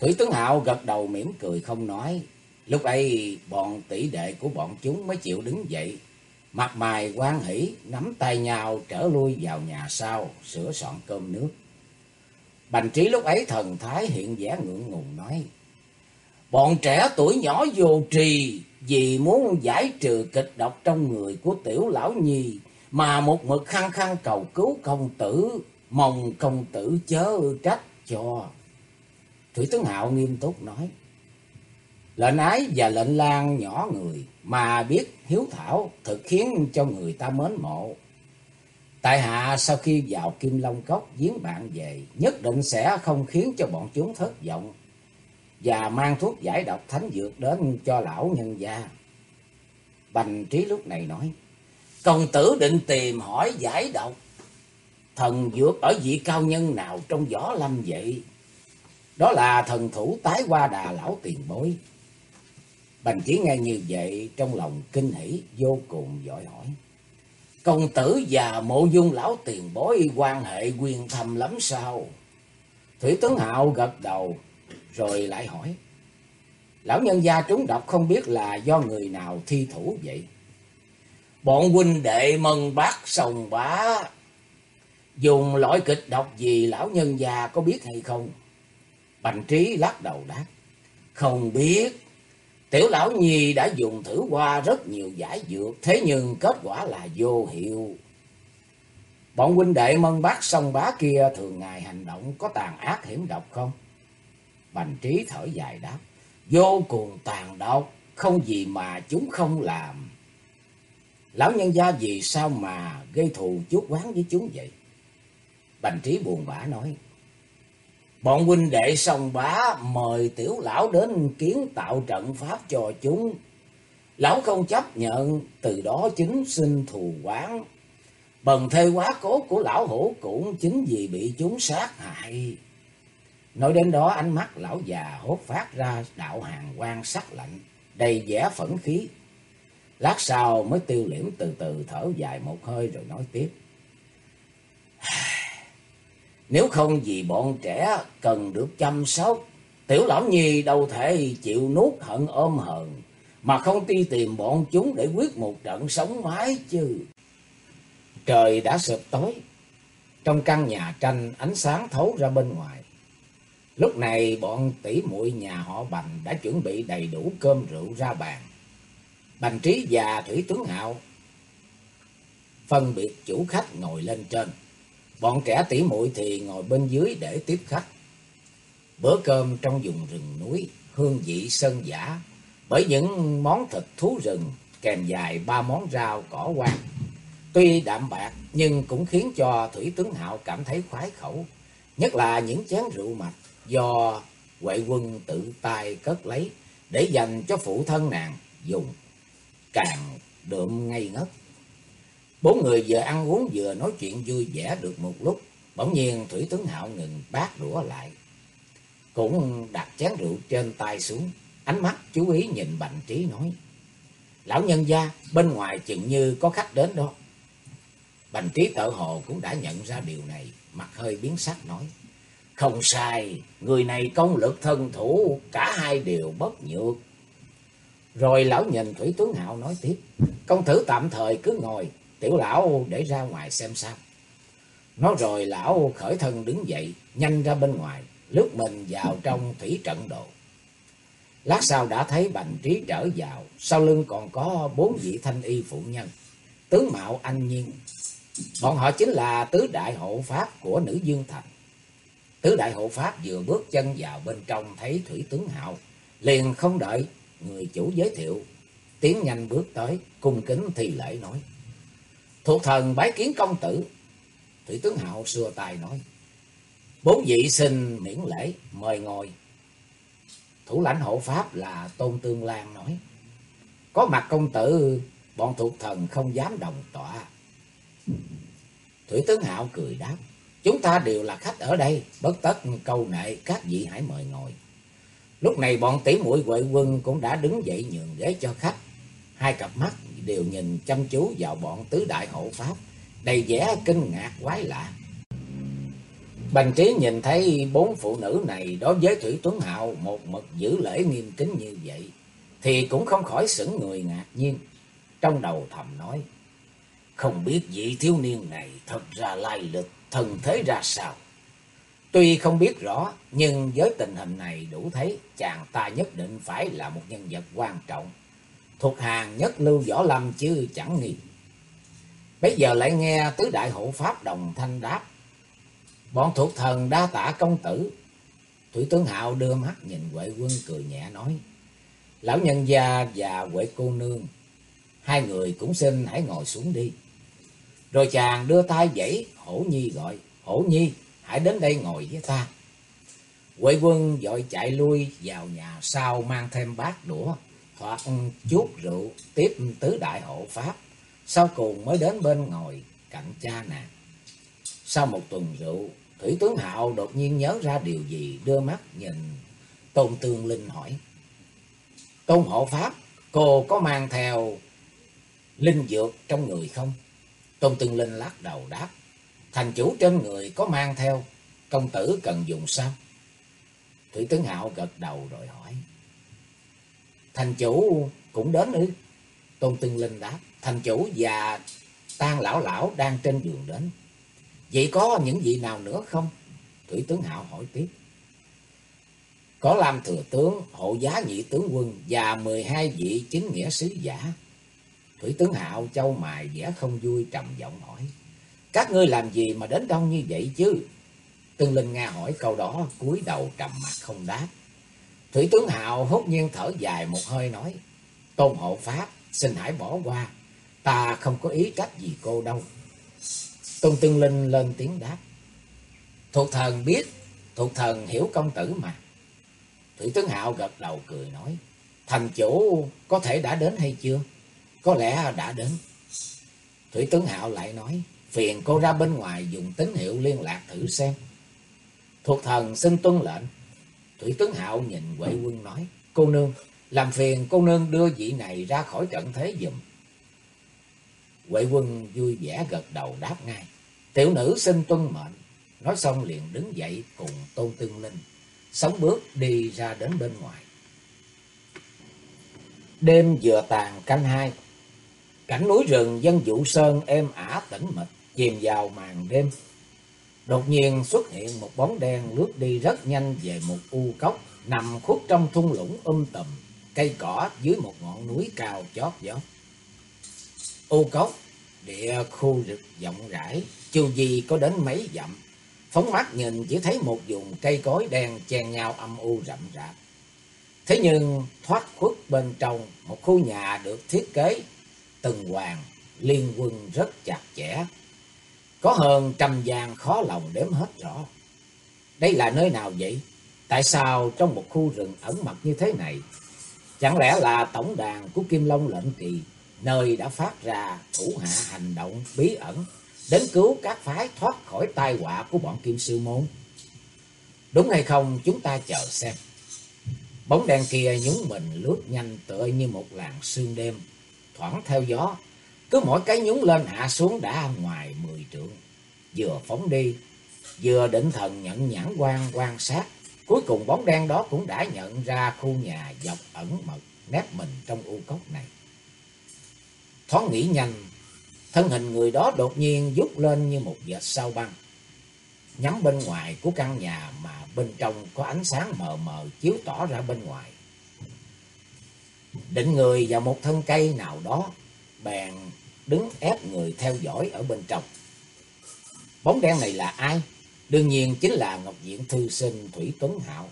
Thủy Tướng Hạo gật đầu mỉm cười không nói. Lúc ấy bọn tỷ đệ của bọn chúng mới chịu đứng dậy. Mặt mày quan hỷ, nắm tay nhau trở lui vào nhà sau, sửa soạn cơm nước. Bành trí lúc ấy thần thái hiện vẻ ngượng ngùng nói. Bọn trẻ tuổi nhỏ vô trì vì muốn giải trừ kịch độc trong người của tiểu lão nhi mà một mực khăng khăng cầu cứu công tử, mong công tử chớ trách cho. Thủy tướng Hạo nghiêm túc nói. Lệnh ái và lệnh lan nhỏ người mà biết hiếu thảo thực khiến cho người ta mến mộ. Tại hạ sau khi vào Kim Long Cốc giếng bạn về, nhất định sẽ không khiến cho bọn chúng thất vọng và mang thuốc giải độc thánh dược đến cho lão nhân gia. Bành trí lúc này nói, công tử định tìm hỏi giải độc, thần dược ở vị cao nhân nào trong võ lâm vậy? Đó là thần thủ tái qua đà lão tiền bối. Bành chỉ nghe như vậy, trong lòng kinh hỉ, vô cùng giỏi hỏi. Công tử và mộ dung lão tiền bối quan hệ quyền thầm lắm sao? Thủy tấn Hạo gật đầu, rồi lại hỏi. Lão nhân gia trúng độc không biết là do người nào thi thủ vậy? Bọn huynh đệ mân bác sòng bá. Dùng loại kịch độc gì lão nhân gia có biết hay không? Bành trí lắc đầu đáp. Không biết. Tiểu lão nhi đã dùng thử qua rất nhiều giải dược. Thế nhưng kết quả là vô hiệu. Bọn huynh đệ mân bác sông bá kia thường ngày hành động có tàn ác hiểm độc không? Bành trí thở dài đáp. Vô cùng tàn độc. Không gì mà chúng không làm. Lão nhân gia vì sao mà gây thù chuốc quán với chúng vậy? Bành trí buồn bã nói. Bọn huynh đệ sông bá mời tiểu lão đến kiến tạo trận pháp cho chúng. Lão không chấp nhận, từ đó chính sinh thù quán. Bần thê quá cố của lão hổ cũng chính vì bị chúng sát hại. Nói đến đó ánh mắt lão già hốt phát ra đạo hàng quang sắc lạnh, đầy vẻ phẫn khí. Lát sau mới tiêu liễm từ từ thở dài một hơi rồi nói tiếp. Nếu không vì bọn trẻ cần được chăm sóc, tiểu lão nhi đâu thể chịu nuốt hận ôm hờn, mà không đi tìm bọn chúng để quyết một trận sống mái chứ. Trời đã sụp tối, trong căn nhà tranh ánh sáng thấu ra bên ngoài. Lúc này bọn tỷ muội nhà họ Bành đã chuẩn bị đầy đủ cơm rượu ra bàn. Bành Trí và Thủy tướng Hạo phân biệt chủ khách ngồi lên trên. Bọn trẻ tỉ muội thì ngồi bên dưới để tiếp khách. Bữa cơm trong vùng rừng núi, hương vị sơn giả, bởi những món thịt thú rừng kèm dài ba món rau cỏ quan. Tuy đạm bạc nhưng cũng khiến cho Thủy Tướng Hạo cảm thấy khoái khẩu, nhất là những chén rượu mạch do Huệ quân tự tay cất lấy để dành cho phụ thân nàng dùng, càng đượm ngây ngất. Bốn người vừa ăn uống vừa nói chuyện vui vẻ được một lúc, bỗng nhiên Thủy Tướng Hạo ngừng bát đũa lại. Cũng đặt chén rượu trên tay xuống, ánh mắt chú ý nhìn Bành Trí nói. Lão nhân gia, bên ngoài chừng như có khách đến đó. Bành Trí tự hồ cũng đã nhận ra điều này, mặt hơi biến sắc nói. Không sai, người này công lực thân thủ, cả hai đều bất nhược. Rồi lão nhìn Thủy Tướng Hạo nói tiếp, công tử tạm thời cứ ngồi, tiểu lão để ra ngoài xem sao. Nói rồi lão khởi thân đứng dậy, nhanh ra bên ngoài, lướt mình vào trong thủy trận đồ. Lát sau đã thấy bành trí trở vào, sau lưng còn có bốn vị thanh y phụ nhân, tướng mạo anh nhiên. Bọn họ chính là tứ đại hộ pháp của nữ Dương Thành. Tứ đại hộ pháp vừa bước chân vào bên trong thấy Thủy Tướng Hạo, liền không đợi người chủ giới thiệu, tiến nhanh bước tới, cung kính thi lễ nói. Thuộc thần bái kiến công tử. Thủy tướng Hạo xua tài nói. Bốn vị xin miễn lễ, mời ngồi. Thủ lãnh hộ pháp là Tôn Tương Lan nói. Có mặt công tử, bọn thuộc thần không dám đồng tọa. Thủy tướng Hạo cười đáp. Chúng ta đều là khách ở đây, bất tất câu nệ các vị hãy mời ngồi. Lúc này bọn tỷ muội Huệ Quân cũng đã đứng dậy nhường ghế cho khách. Hai cặp mắt đều nhìn chăm chú vào bọn tứ đại hộ pháp, đầy vẻ kinh ngạc quái lạ. Bành trí nhìn thấy bốn phụ nữ này đối với Thủy Tuấn Hạo một mực giữ lễ nghiêm kính như vậy, thì cũng không khỏi sững người ngạc nhiên. Trong đầu thầm nói, không biết vị thiếu niên này thật ra lai lịch, thần thế ra sao. Tuy không biết rõ, nhưng với tình hình này đủ thấy chàng ta nhất định phải là một nhân vật quan trọng. Thuộc hàng nhất lưu võ lâm chứ chẳng nghi. Bây giờ lại nghe tứ đại hộ pháp đồng thanh đáp. Bọn thuộc thần đa tạ công tử. Thủy tướng Hạo đưa mắt nhìn Huệ Quân cười nhẹ nói. Lão nhân gia và Huệ cô nương. Hai người cũng xin hãy ngồi xuống đi. Rồi chàng đưa tay dãy Hổ Nhi gọi. Hổ Nhi, hãy đến đây ngồi với ta. Huệ Quân dội chạy lui vào nhà sau mang thêm bát đũa. Thoạt chút rượu tiếp tứ đại hộ pháp. Sau cùng mới đến bên ngồi cạnh cha nàng. Sau một tuần rượu, Thủy tướng Hạo đột nhiên nhớ ra điều gì, đưa mắt nhìn Tôn Tương Linh hỏi. Tôn hộ pháp, cô có mang theo linh dược trong người không? Tôn Tương Linh lắc đầu đáp. Thành chủ trên người có mang theo, công tử cần dùng sao? Thủy tướng Hạo gật đầu rồi hỏi. Thành chủ cũng đến ư? Tôn Tương Linh đáp. Thành chủ và tan lão lão đang trên đường đến. Vậy có những vị nào nữa không? Thủy tướng Hạo hỏi tiếp. Có làm Thừa Tướng, Hộ Giá Nhị Tướng Quân và 12 vị chính nghĩa sứ giả. Thủy tướng Hạo châu mài vẻ không vui trầm giọng hỏi. Các ngươi làm gì mà đến đông như vậy chứ? Tương Linh nghe hỏi câu đó, cúi đầu trầm mặt không đáp. Thủy tướng Hạo hốt nhiên thở dài một hơi nói. Tôn hộ Pháp, xin hãy bỏ qua. Ta không có ý trách gì cô đâu. Tôn Tương Linh lên tiếng đáp. Thuộc thần biết, thuộc thần hiểu công tử mà. Thủy tướng Hạo gật đầu cười nói. Thành chủ có thể đã đến hay chưa? Có lẽ đã đến. Thủy tướng Hạo lại nói. Phiền cô ra bên ngoài dùng tín hiệu liên lạc thử xem. Thuộc thần xin tuân lệnh. Thủy tướng Hạo nhìn Huệ Quân nói. Cô nương, làm phiền cô nương đưa vị này ra khỏi trận thế dùm. Huệ quân vui vẻ gật đầu đáp ngay. Tiểu nữ xin tuân mệnh. Nói xong liền đứng dậy cùng Tôn Tương Linh. Sống bước đi ra đến bên ngoài. Đêm vừa tàn canh hai. Cảnh núi rừng dân Vũ sơn êm ả tĩnh mịch chìm vào màn đêm. Đột nhiên xuất hiện một bóng đen lướt đi rất nhanh về một u cốc nằm khuất trong thung lũng um tùm, cây cỏ dưới một ngọn núi cao chót vót. U cốc Địa khu rực rộng rãi, chiều gì có đến mấy dặm. Phóng mắt nhìn chỉ thấy một vùng cây cối đen chen nhau âm u rậm rạp. Thế nhưng thoát khuất bên trong một khu nhà được thiết kế từng hoàng liên quân rất chặt chẽ. Có hơn trăm gian khó lòng đếm hết rõ. Đây là nơi nào vậy? Tại sao trong một khu rừng ẩn mật như thế này? Chẳng lẽ là tổng đàn của Kim Long lệnh kỳ nơi đã phát ra thủ hạ hành động bí ẩn đến cứu các phái thoát khỏi tai họa của bọn Kim Sư Môn. Đúng hay không chúng ta chờ xem. Bóng đen kia nhúng mình lướt nhanh tựa như một làn sương đêm, thoảng theo gió. Cứ mỗi cái nhúng lên hạ xuống đã ngoài mười trượng. Vừa phóng đi, vừa định thần nhận nhãn quan quan sát. Cuối cùng bóng đen đó cũng đã nhận ra khu nhà dọc ẩn mật nép mình trong u cốc này. Thoáng nghĩ nhanh, thân hình người đó đột nhiên rút lên như một vệt sao băng. Nhắm bên ngoài của căn nhà mà bên trong có ánh sáng mờ mờ chiếu tỏ ra bên ngoài. Định người vào một thân cây nào đó, bèn đứng ép người theo dõi ở bên trong. Bóng đen này là ai? Đương nhiên chính là Ngọc Diện Thư Sinh Thủy Tuấn Hạo.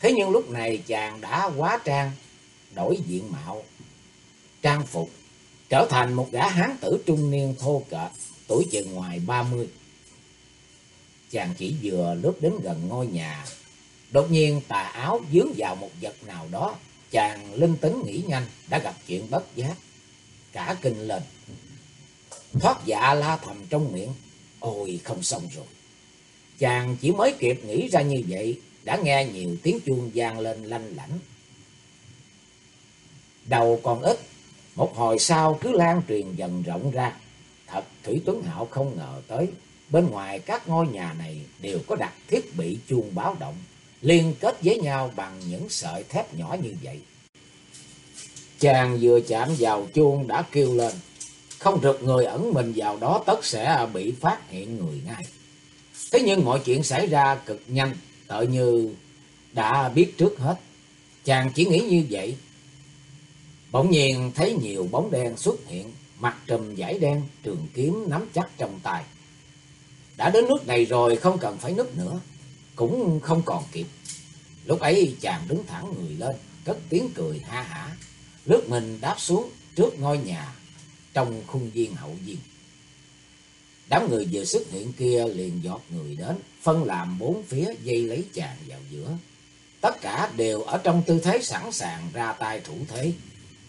Thế nhưng lúc này chàng đã quá trang, đổi diện mạo, trang phục trở thành một gã hán tử trung niên thô kệch, tuổi chừng ngoài ba mươi. Chàng chỉ vừa lướt đến gần ngôi nhà, đột nhiên tà áo dướng vào một vật nào đó, chàng linh tính nghĩ nhanh, đã gặp chuyện bất giác, cả kinh lên. Thoát dạ la thầm trong miệng, ôi không xong rồi. Chàng chỉ mới kịp nghĩ ra như vậy, đã nghe nhiều tiếng chuông vang lên lanh lảnh. Đầu còn ít, một hồi sau cứ lan truyền dần rộng ra. Thật Thủy Tuấn Hạo không ngờ tới. bên ngoài các ngôi nhà này đều có đặt thiết bị chuông báo động, liên kết với nhau bằng những sợi thép nhỏ như vậy. Chàng vừa chạm vào chuông đã kêu lên, không rực người ẩn mình vào đó tất sẽ bị phát hiện người ngay. Thế nhưng mọi chuyện xảy ra cực nhanh, tự như đã biết trước hết. Chàng chỉ nghĩ như vậy. Bỗng nhiên thấy nhiều bóng đen xuất hiện, mặt trùm giải đen, trường kiếm nắm chắc trong tay. Đã đến nước này rồi không cần phải núp nữa, cũng không còn kịp. Lúc ấy chàng đứng thẳng người lên, cất tiếng cười ha hả, lướt mình đáp xuống trước ngôi nhà trong khung viên hậu viên. Đám người vừa xuất hiện kia liền giọt người đến, phân làm bốn phía dây lấy chàng vào giữa. Tất cả đều ở trong tư thế sẵn sàng ra tay thủ thế,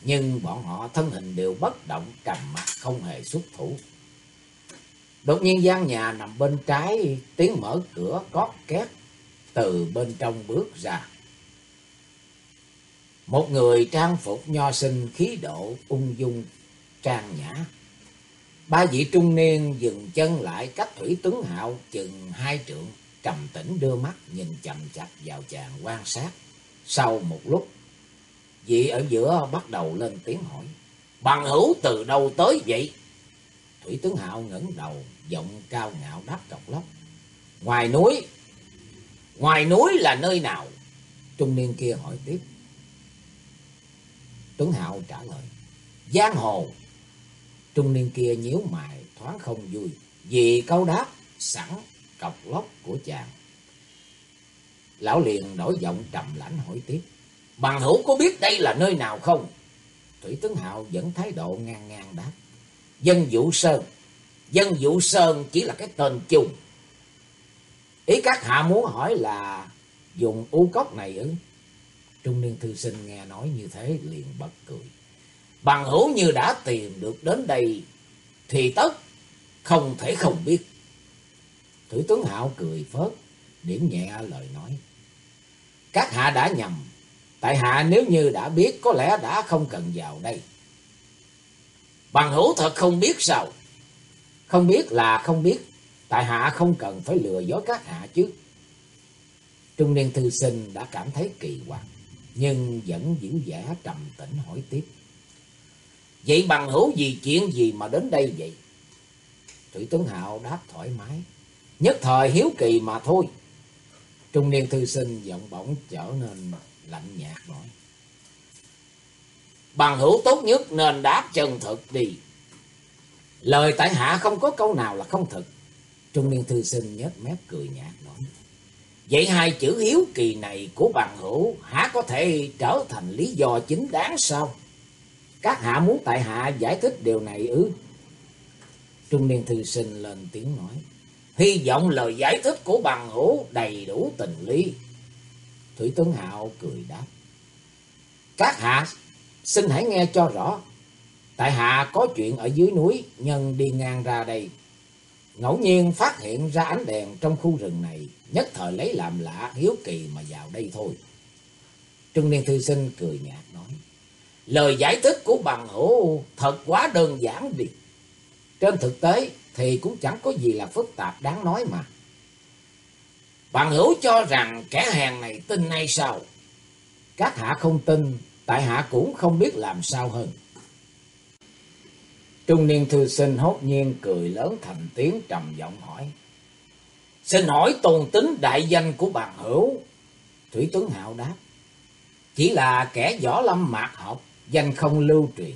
nhưng bọn họ thân hình đều bất động cầm mặt không hề xuất thủ. Đột nhiên gian nhà nằm bên trái, tiếng mở cửa cót két từ bên trong bước ra. Một người trang phục nho sinh khí độ ung dung trang nhã. Ba vị trung niên dừng chân lại cách Thủy Tuấn Hạo chừng hai trượng, trầm tĩnh đưa mắt nhìn chậm chặt vào chàng quan sát. Sau một lúc, vị ở giữa bắt đầu lên tiếng hỏi, bằng hữu từ đâu tới vậy? Thủy Tuấn Hạo ngẩng đầu, giọng cao ngạo đáp cọc lóc. Ngoài núi, ngoài núi là nơi nào? Trung niên kia hỏi tiếp. Tuấn Hạo trả lời, Giang hồ. Trung niên kia nhíu mày thoáng không vui, vì câu đáp sẵn cọc lóc của chàng. Lão liền đổi giọng trầm lãnh hỏi tiếp, Bằng hữu có biết đây là nơi nào không? Thủy Tuấn Hạo vẫn thái độ ngang ngang đáp. Dân Vũ Sơn. Dân Vũ Sơn chỉ là cái tên chung. Ý các hạ muốn hỏi là dùng u cốc này ư? Trung niên thư sinh nghe nói như thế liền bật cười. Bằng hữu như đã tìm được đến đây thì tất không thể không biết. Thủy Tuấn Hạo cười phớt, điểm nhẹ lời nói. Các hạ đã nhầm, tại hạ nếu như đã biết có lẽ đã không cần vào đây. Bằng hữu thật không biết sao? Không biết là không biết, tại hạ không cần phải lừa dối các hạ chứ. Trung niên thư sinh đã cảm thấy kỳ quặc, nhưng vẫn giữ vẻ trầm tĩnh hỏi tiếp. Vậy bằng hữu gì chuyện gì mà đến đây vậy? Thủy Tuấn Hạo đáp thoải mái. Nhất thời hiếu kỳ mà thôi. Trung niên thư sinh giọng bỗng trở nên lạnh nhạt nói. Bằng hữu tốt nhất nên đáp chân thực đi. Lời tại hạ không có câu nào là không thực. Trung niên thư sinh nhếch mép cười nhạt. Vậy hai chữ hiếu kỳ này của bằng hữu há có thể trở thành lý do chính đáng sao? Các hạ muốn tại hạ giải thích điều này ư? Trung niên thư sinh lên tiếng nói. Hy vọng lời giải thích của bằng hữu đầy đủ tình lý. Thủy Tuấn Hạo cười đáp. Các hạ xin hãy nghe cho rõ. Tại hạ có chuyện ở dưới núi, nhân đi ngang ra đây. Ngẫu nhiên phát hiện ra ánh đèn trong khu rừng này, nhất thời lấy làm lạ, hiếu kỳ mà vào đây thôi. Trung niên thư sinh cười nhạt nói. Lời giải thích của bằng hữu thật quá đơn giản đi. Trên thực tế thì cũng chẳng có gì là phức tạp đáng nói mà. Bằng hữu cho rằng kẻ hàng này tin hay sao? Các hạ không tin, tại hạ cũng không biết làm sao hơn. Trung niên thư sinh hốt nhiên cười lớn thành tiếng trầm giọng hỏi. Xin hỏi tôn tính đại danh của bàn hữu? Thủy Tuấn Hạo đáp. Chỉ là kẻ võ lâm mạc học, danh không lưu truyền.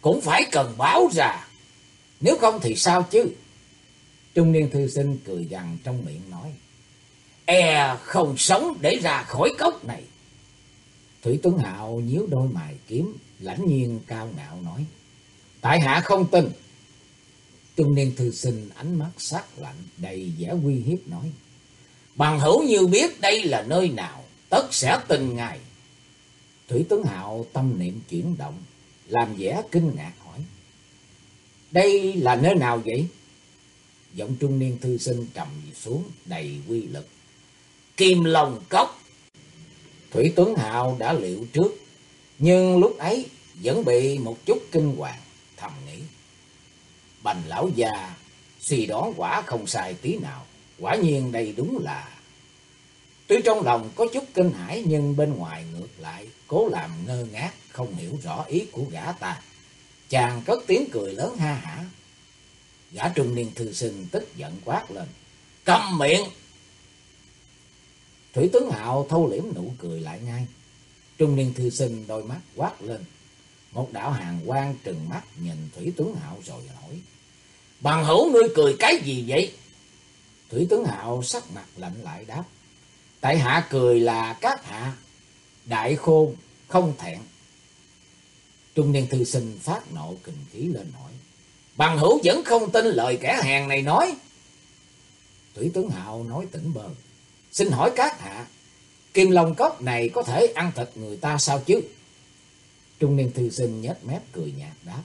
Cũng phải cần báo ra, nếu không thì sao chứ? Trung niên thư sinh cười gằn trong miệng nói. E không sống để ra khỏi cốc này. Thủy Tuấn Hạo nhíu đôi mày kiếm, lãnh nhiên cao ngạo nói. Tại hạ không tin. Trung niên thư sinh ánh mắt sắc lạnh, đầy vẻ uy hiếp nói. Bằng hữu như biết đây là nơi nào, tất sẽ tin ngài. Thủy Tuấn Hạo tâm niệm chuyển động, làm vẻ kinh ngạc hỏi. Đây là nơi nào vậy? Giọng trung niên thư sinh trầm xuống đầy quy lực. Kim Long Cốc. Thủy Tuấn Hạo đã liệu trước, nhưng lúc ấy vẫn bị một chút kinh hoàng, thầm nghĩ. Bành lão già suy đoán quả không sai tí nào. Quả nhiên đây đúng là... Tuy trong lòng có chút kinh hãi nhưng bên ngoài ngược lại cố làm ngơ ngác không hiểu rõ ý của gã ta. Chàng cất tiếng cười lớn ha hả. Gã trung niên thư sinh tức giận quát lên. Cầm miệng! Thủy tướng hạo thâu liễm nụ cười lại ngay. Trung niên thư sinh đôi mắt quát lên. Một đạo hàng quang trừng mắt nhìn Thủy tướng hạo rồi hỏi. Bằng hữu ngươi cười cái gì vậy? Thủy tướng hạo sắc mặt lạnh lại đáp. Tại hạ cười là các hạ. Đại khôn không thẹn. Trung niên thư sinh phát nộ kình khí lên hỏi. Bằng hữu vẫn không tin lời kẻ hèn này nói. Thủy tướng hạo nói tỉnh bờ. Xin hỏi các hạ. Kim Long Cốc này có thể ăn thịt người ta sao chứ? Trung niên thư sinh nhếch mép cười nhạt đáp.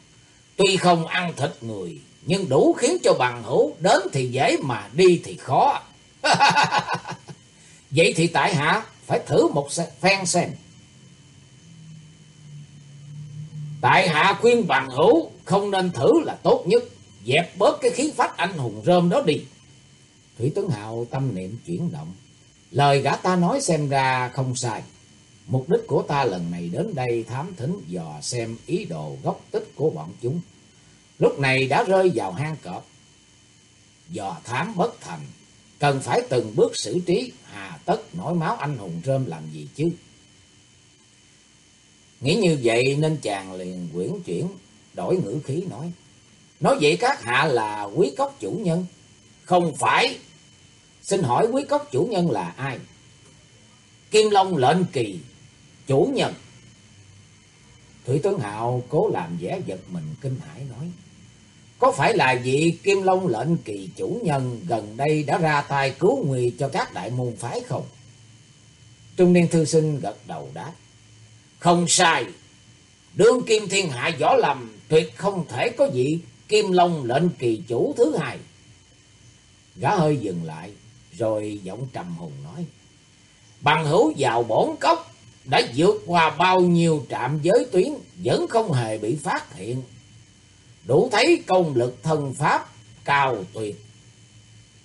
Tuy không ăn thịt người, nhưng đủ khiến cho bằng hữu đến thì dễ mà đi thì khó. Vậy thì tại hạ phải thử một phen xem. Tại hạ khuyên bằng hữu không nên thử là tốt nhất. Dẹp bớt cái khí phách anh hùng rơm đó đi. Thủy Tuấn Hạo tâm niệm chuyển động. Lời gã ta nói xem ra không sai. Mục đích của ta lần này đến đây thám thính dò xem ý đồ gốc tích của bọn chúng. Lúc này đã rơi vào hang cọp. Dò thám bất thành. Cần phải từng bước xử trí hà tất nổi máu anh hùng rơm làm gì chứ. Nghĩ như vậy nên chàng liền quyển chuyển, đổi ngữ khí nói. Nói vậy các hạ là quý cốc chủ nhân. Không phải. Xin hỏi quý cốc chủ nhân là ai? Kim Long lệnh kỳ, chủ nhân. Thủy Tuấn Hạo cố làm vẻ giật mình kinh hãi nói. Có phải là vị Kim Long lệnh kỳ chủ nhân gần đây đã ra tay cứu nguy cho các đại môn phái không? Trung niên thư sinh gật đầu đáp. Không sai. Đương kim thiên hạ võ lầm tuyệt không thể có vị Kim Long lệnh kỳ chủ thứ hai. Gã hơi dừng lại, rồi giọng trầm hùng nói. Bằng hữu vào bổn cốc, đã vượt qua bao nhiêu trạm giới tuyến, vẫn không hề bị phát hiện. Đủ thấy công lực thân pháp cao tuyệt.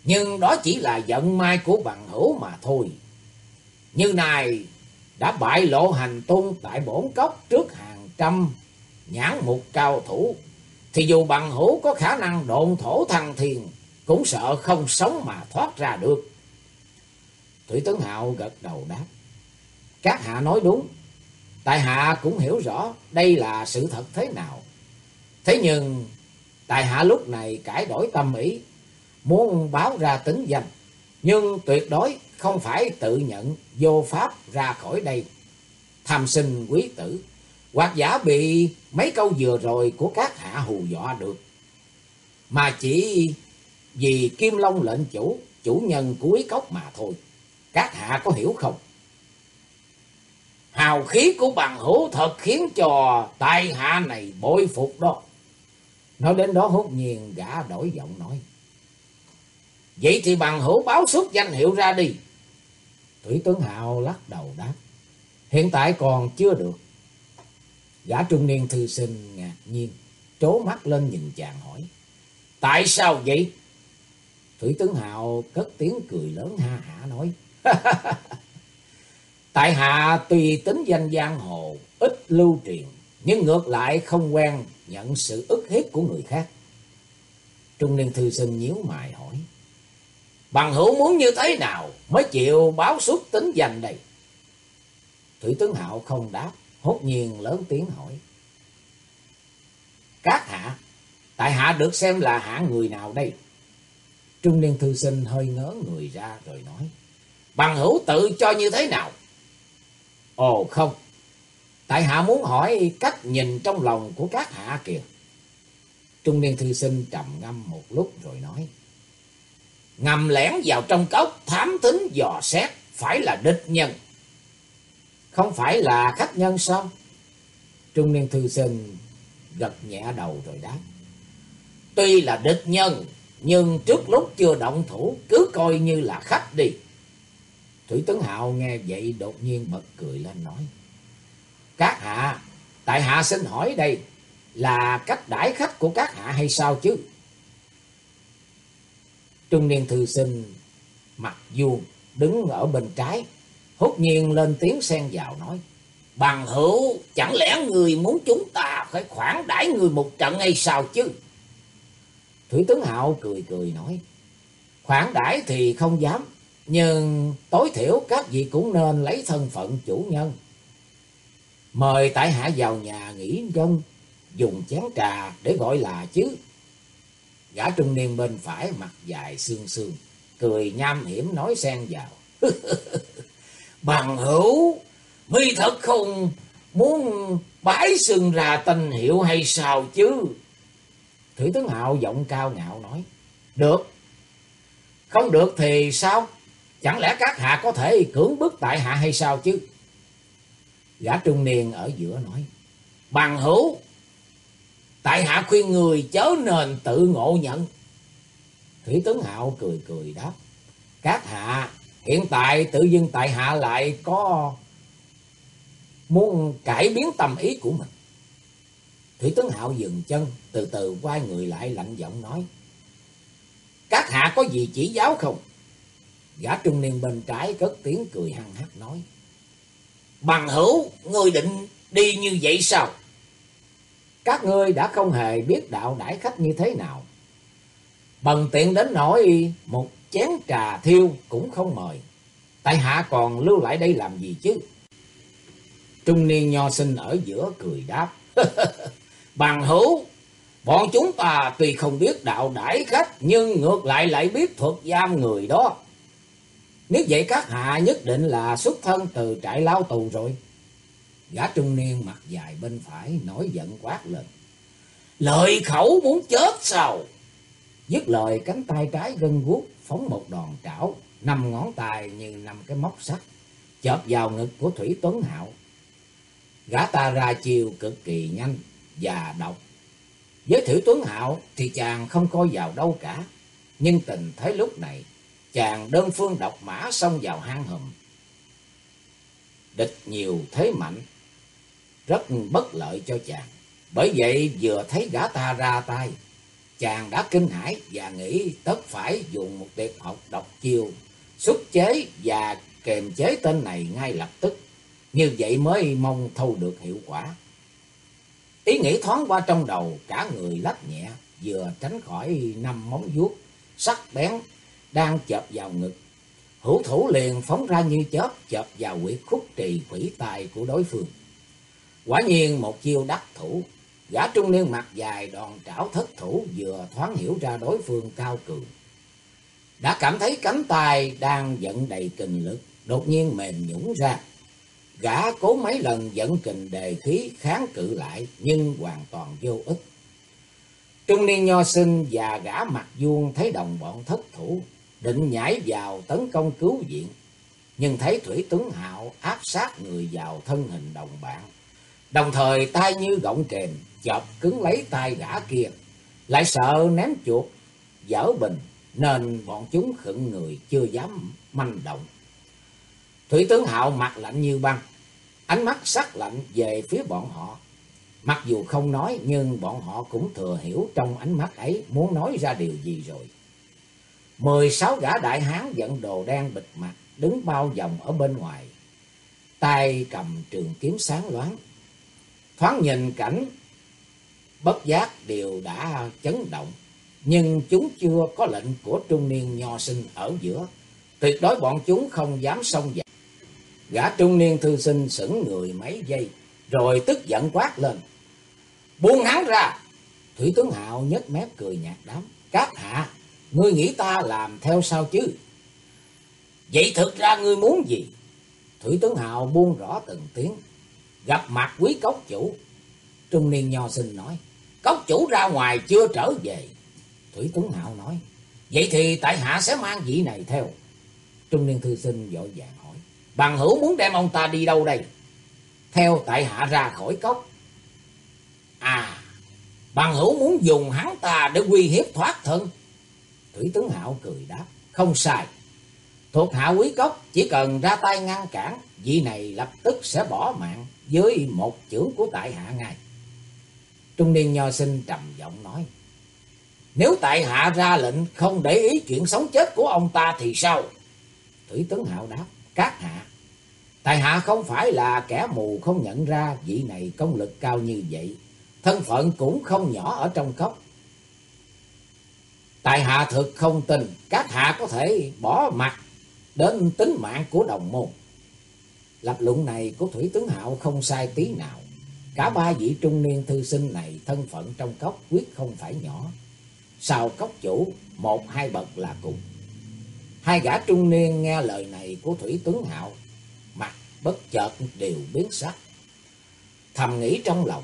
Nhưng đó chỉ là vận may của bằng hữu mà thôi. Như này đã bại lộ hành tung tại bổn cốc trước hàng trăm nhãn mục cao thủ, thì dù bằng hữu có khả năng độn thổ thăng thiền, cũng sợ không sống mà thoát ra được. Thủy Tấn Hạo gật đầu đáp. Các hạ nói đúng, tại hạ cũng hiểu rõ đây là sự thật thế nào. Thế nhưng, tại hạ lúc này cải đổi tâm ý, muốn báo ra tính danh, nhưng tuyệt đối không phải tự nhận vô pháp ra khỏi đây. Tham sinh quý tử, hoặc giả bị mấy câu vừa rồi của các hạ hù dọa được. Mà chỉ vì Kim Long lệnh chủ, chủ nhân của quý cốc mà thôi. Các hạ có hiểu không? Hào khí của bằng hữu thật khiến cho tài hạ này bội phục đó. Nói đến đó hốt nhiên gã đổi giọng nói. Vậy thì bằng hữu báo xuất danh hiệu ra đi. Thủy tướng Hạo lắc đầu đáp. Hiện tại còn chưa được. Gã trung niên thư sinh ngạc nhiên. Trố mắt lên nhìn chàng hỏi. Tại sao vậy? Thủy tướng Hạo cất tiếng cười lớn ha hả nói. Tại hạ tùy tính danh giang hồ, ít lưu truyền, nhưng ngược lại không quen nhận sự ức hiếp của người khác. Trung niên thư sinh nhíu mày hỏi. Bằng hữu muốn như thế nào mới chịu báo xuất tính danh đây? Thủy tướng Hạo không đáp, hốt nhiên lớn tiếng hỏi. Các hạ, tại hạ được xem là hạng người nào đây? Trung niên thư sinh hơi ngớ người ra rồi nói. Bằng hữu tự cho như thế nào? Ồ không, tại hạ muốn hỏi cách nhìn trong lòng của các hạ kìa. Trung niên thư sinh trầm ngâm một lúc rồi nói. Ngầm lẻn vào trong cốc thám tính dò xét phải là địch nhân. Không phải là khách nhân sao? Trung niên thư sinh gật nhẹ đầu rồi đáp. Tuy là địch nhân, nhưng trước lúc chưa động thủ cứ coi như là khách đi. Thủy Tấn Hạo nghe vậy đột nhiên bật cười lên nói. Các hạ, tại hạ xin hỏi đây là cách đãi khách của các hạ hay sao chứ? Trung niên thư sinh mặt vuông đứng ở bên trái, hốt nhiên lên tiếng xen vào nói. Bằng hữu, chẳng lẽ người muốn chúng ta phải khoản đãi người một trận hay sao chứ? Thủy tướng Hạo cười cười nói. Khoản đãi thì không dám, nhưng tối thiểu các vị cũng nên lấy thân phận chủ nhân. Mời tại hạ vào nhà nghỉ dân. dùng chén trà để gọi là chứ. Gã trung niên bên phải mặt dài xương xương, cười nham hiểm nói xen vào. Bằng hữu, mi thật không muốn bái sừng ra tình hiệu hay sao chứ? Thủy tướng Hạo giọng cao ngạo nói. Được. Không được thì sao? Chẳng lẽ các hạ có thể cưỡng bức tại hạ hay sao chứ? Gã trung niên ở giữa nói. Bằng hữu, tại hạ khuyên người chớ nên tự ngộ nhận. Thủy tướng Hạo cười cười đáp. Các hạ, hiện tại tự dưng tại hạ lại có muốn cải biến tâm ý của mình. Thủy tướng Hạo dừng chân, từ từ quay người lại lạnh giọng nói. Các hạ có gì chỉ giáo không? Gã trung niên bên trái cất tiếng cười hăng hắc nói. Bằng hữu, ngươi định đi như vậy sao? Các ngươi đã không hề biết đạo đãi khách như thế nào. Bần tiện đến nỗi một chén trà thiêu cũng không mời. Tại hạ còn lưu lại đây làm gì chứ? Trung niên nho sinh ở giữa cười đáp. Bằng hữu, bọn chúng ta tuy không biết đạo đãi khách nhưng ngược lại lại biết thuật giam người đó. Nếu vậy các hạ nhất định là xuất thân từ trại lao tù rồi. Gã trung niên mặt dài bên phải nổi giận quát lên. Lợi khẩu muốn chết sao? Dứt lời cánh tay trái gân guốc phóng một đòn trảo, năm ngón tay như năm cái móc sắt, chớp vào ngực của Thủy Tuấn Hạo. Gã ta ra chiều cực kỳ nhanh và độc. Với thử Tuấn Hạo thì chàng không coi vào đâu cả, nhưng tình thế lúc này chàng đơn phương độc mã xông vào hang hùm. Địch nhiều thế mạnh, rất bất lợi cho chàng. Bởi vậy vừa thấy gã ta ra tay, chàng đã kinh hãi và nghĩ tất phải dùng một tuyệt học độc chiêu, xuất chế và kềm chế tên này ngay lập tức. Như vậy mới mong thu được hiệu quả. Ý nghĩ thoáng qua trong đầu, cả người lách nhẹ, vừa tránh khỏi năm móng vuốt sắc bén đang chợp vào ngực. Hữu thủ liền phóng ra như chớp chợp vào quyệt khúc trì quỷ tài của đối phương. Quả nhiên một chiêu đắc thủ, gã trung niên mặt dài đòn trảo thất thủ vừa thoáng hiểu ra đối phương cao cường. Đã cảm thấy cánh tay đang giận đầy kình lực, đột nhiên mềm nhũng ra. Gã cố mấy lần dẫn kình đề khí kháng cự lại nhưng hoàn toàn vô ích. Trung niên nho sinh và gã mặt vuông thấy đồng bọn thất thủ, định nhảy vào tấn công cứu viện, nhưng thấy Thủy Tuấn Hạo áp sát người vào thân hình đồng bạn, đồng thời tay như gọng kềm chọc cứng lấy tay gã kia, lại sợ ném chuột dở bình nên bọn chúng khựng người chưa dám manh động. Thủy Tướng Hạo mặt lạnh như băng, ánh mắt sắc lạnh về phía bọn họ. Mặc dù không nói nhưng bọn họ cũng thừa hiểu trong ánh mắt ấy muốn nói ra điều gì rồi. Mười sáu gã đại hán dẫn đồ đen bịt mặt, đứng bao vòng ở bên ngoài. Tay cầm trường kiếm sáng loáng. Thoáng nhìn cảnh, bất giác đều đã chấn động. Nhưng chúng chưa có lệnh của trung niên nho sinh ở giữa. Tuyệt đối bọn chúng không dám xông vào. Gã trung niên thư sinh sững người mấy giây, rồi tức giận quát lên. Buông hắn ra! Thủy tướng Hạo nhếch mép cười nhạt đám. Các hạ! Ngươi nghĩ ta làm theo sao chứ? Vậy thực ra ngươi muốn gì? Thủy tướng Hào buông rõ từng tiếng. Gặp mặt quý cốc chủ. Trung niên nho sinh nói. Cốc chủ ra ngoài chưa trở về. Thủy tướng Hạo nói. Vậy thì tại hạ sẽ mang vị này theo. Trung niên thư sinh vội vàng hỏi. Bằng hữu muốn đem ông ta đi đâu đây? Theo tại hạ ra khỏi cốc. À, bằng hữu muốn dùng hắn ta để uy hiếp thoát thân. Thủy tướng Hạo cười đáp, không sai. Thuộc hạ quý cốc chỉ cần ra tay ngăn cản, vị này lập tức sẽ bỏ mạng với một chưởng của tại hạ ngay. Trung niên nho sinh trầm giọng nói, Nếu tại hạ ra lệnh không để ý chuyện sống chết của ông ta thì sao? Thủy Tấn Hạo đáp, các hạ. Tại hạ không phải là kẻ mù không nhận ra vị này công lực cao như vậy. Thân phận cũng không nhỏ ở trong cốc. Tại hạ thực không tin các hạ có thể bỏ mặt đến tính mạng của đồng môn. Lập luận này của Thủy Tướng Hạo không sai tí nào. Cả ba vị trung niên thư sinh này thân phận trong cốc quyết không phải nhỏ. Sau cốc chủ, một hai bậc là cùng. Hai gã trung niên nghe lời này của Thủy Tướng Hạo, mặt bất chợt đều biến sắc. Thầm nghĩ trong lòng,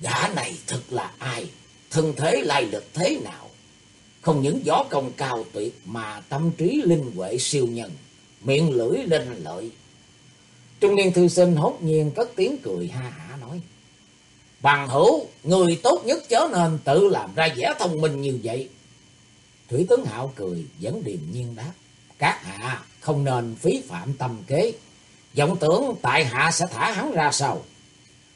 gã này thật là ai, thân thế lai lực thế nào? Không những gió công cao tuyệt mà tâm trí linh huệ siêu nhân, miệng lưỡi linh lợi. Trung niên thư sinh hốt nhiên cất tiếng cười ha hả nói. Bằng hữu, người tốt nhất chớ nên tự làm ra vẻ thông minh như vậy. Thủy tướng Hạo cười, vẫn điềm nhiên đáp. Các hạ không nên phí phạm tâm kế. vọng tưởng tại hạ sẽ thả hắn ra sau.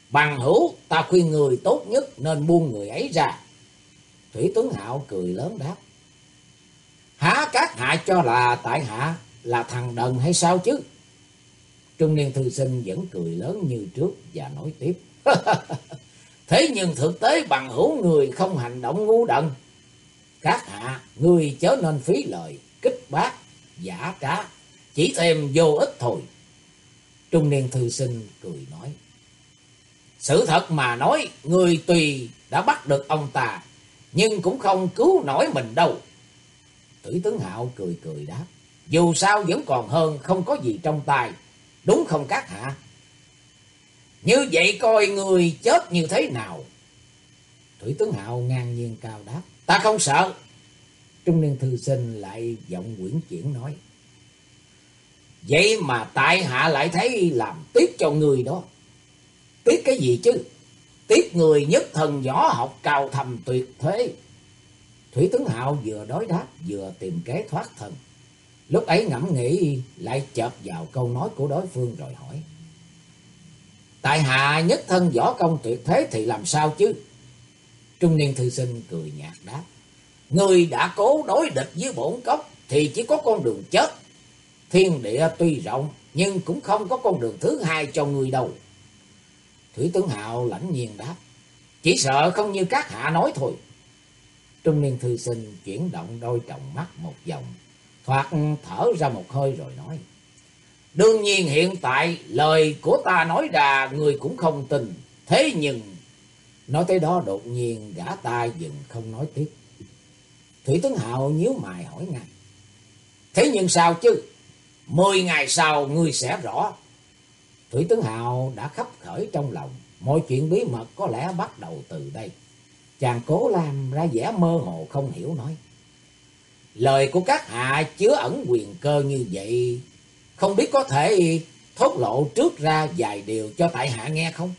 Bằng hữu, ta khuyên người tốt nhất nên buông người ấy ra. Thủy tướng Hạo cười lớn đáp. Hả các hạ cho là tại hạ là thằng đần hay sao chứ? Trung niên thư sinh vẫn cười lớn như trước và nói tiếp. Thế nhưng thực tế bằng hữu người không hành động ngu đần. Các hạ, người chớ nên phí lời, kích bác, giả trá, chỉ thêm vô ích thôi. Trung niên thư sinh cười nói. Sự thật mà nói, người tùy đã bắt được ông ta, nhưng cũng không cứu nổi mình đâu. Tử tướng Hạo cười cười đáp. Dù sao vẫn còn hơn không có gì trong tay. Đúng không các hạ? Như vậy coi người chết như thế nào? Thủy tướng Hạo ngang nhiên cao đáp. Ta không sợ. Trung niên thư sinh lại giọng quyển chuyển nói. Vậy mà tại hạ lại thấy làm tiếc cho người đó. Tiếc cái gì chứ? Tiếc người nhất thần võ học cao thầm tuyệt thế. Thủy tướng Hạo vừa đối đáp, vừa tìm kế thoát thân. Lúc ấy ngẫm nghĩ, lại chợt vào câu nói của đối phương rồi hỏi. Tại hạ nhất thân võ công tuyệt thế thì làm sao chứ? Trung niên thư sinh cười nhạt đáp. Người đã cố đối địch với bổn cốc thì chỉ có con đường chết. Thiên địa tuy rộng, nhưng cũng không có con đường thứ hai cho người đâu. Thủy tướng Hạo lãnh nhiên đáp. Chỉ sợ không như các hạ nói thôi. Trung niên thư sinh chuyển động đôi tròng mắt một vòng. Thoạt thở ra một hơi rồi nói. Đương nhiên hiện tại lời của ta nói ra, người cũng không tin. Thế nhưng... Nói tới đó đột nhiên gã ta dừng không nói tiếp. Thủy tướng Hạo nhíu mày hỏi ngay. Thế nhưng sao chứ? Mười ngày sau ngươi sẽ rõ. Thủy tướng Hạo đã khắp khởi trong lòng. Mọi chuyện bí mật có lẽ bắt đầu từ đây. Chàng cố làm ra vẻ mơ hồ không hiểu nói. Lời của các hạ chứa ẩn quyền cơ như vậy. Không biết có thể thốt lộ trước ra vài điều cho tại hạ nghe không?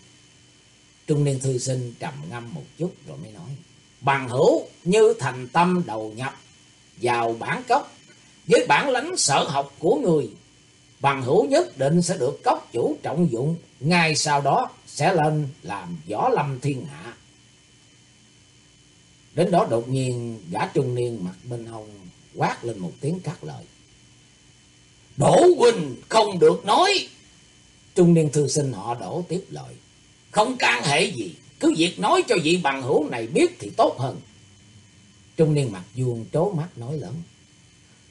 Trung niên thư sinh trầm ngâm một chút rồi mới nói. Bằng hữu như thành tâm đầu nhập vào bản cốc, với bản lãnh sở học của người. Bằng hữu nhất định sẽ được cốc chủ trọng dụng. Ngay sau đó sẽ lên làm võ lâm thiên hạ. Đến đó đột nhiên, gã trung niên mặt bên hông quát lên một tiếng cắt lời. Đỗ huynh không được nói. Trung niên thư sinh họ đổ tiếp lời. Không can hệ gì, cứ việc nói cho vị bằng hữu này biết thì tốt hơn. Trung niên mặt vuông trố mắt nói lớn.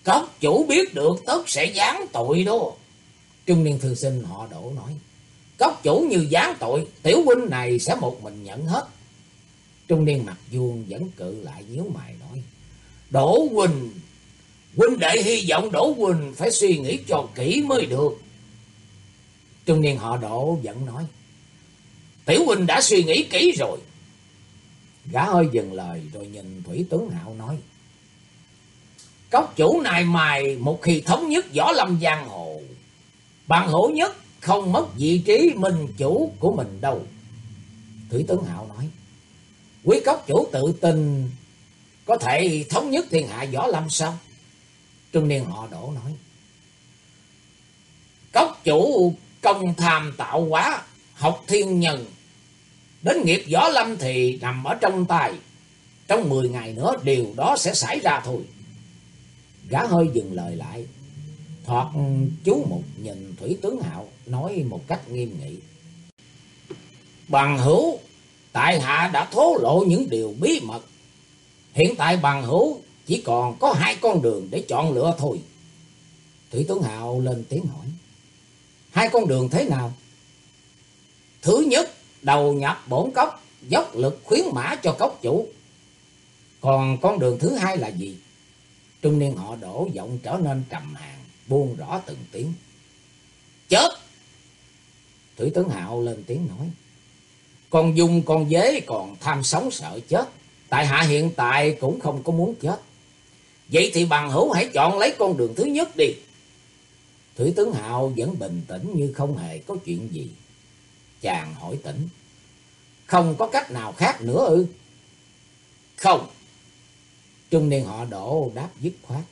Cốc chủ biết được tất sẽ gián tội đó. Trung niên thư sinh họ đổ nói. Cốc chủ như gián tội, tiểu huynh này sẽ một mình nhận hết. Trung niên mặt vuông vẫn cự lại nhíu mày nói. Đỗ huynh huynh đệ hy vọng Đỗ huynh phải suy nghĩ cho kỹ mới được. Trung niên họ đổ vẫn nói. Tiểu huynh đã suy nghĩ kỹ rồi. Gã hơi dừng lời rồi nhìn Thủy Tướng Hạo nói. Cốc chủ này mài một khi thống nhất võ lâm giang hồ. Bằng hữu nhất không mất vị trí minh chủ của mình đâu. Thủy Tướng Hạo nói. Quý cốc chủ tự tin có thể thống nhất thiên hạ võ lâm sao? Trung niên họ đổ nói. Cốc chủ công tham tạo quá, học thiên nhân. Đến nghiệp võ lâm thì nằm ở trong tay. trong mười ngày nữa điều đó sẽ xảy ra thôi. Gã hơi dừng lời lại. Thoạt chú một nhìn Thủy Tướng Hạo nói một cách nghiêm nghị. Bằng hữu, tại hạ đã thố lộ những điều bí mật. Hiện tại bằng hữu chỉ còn có hai con đường để chọn lựa thôi. Thủy Tướng Hạo lên tiếng hỏi. Hai con đường thế nào? Thứ nhất, đầu nhập bổn cốc, dốc lực khuyến mã cho cốc chủ. Còn con đường thứ hai là gì? Trung niên họ đổ giọng trở nên trầm hàng, buông rõ từng tiếng. Chết! Thủy tướng Hạo lên tiếng nói. Con dung con dế còn tham sống sợ chết. Tại hạ hiện tại cũng không có muốn chết. Vậy thì bằng hữu hãy chọn lấy con đường thứ nhất đi. Thủy tướng Hạo vẫn bình tĩnh như không hề có chuyện gì. Chàng hỏi tỉnh. Không có cách nào khác nữa ư? Không. Trung niên họ đổ đáp dứt khoát.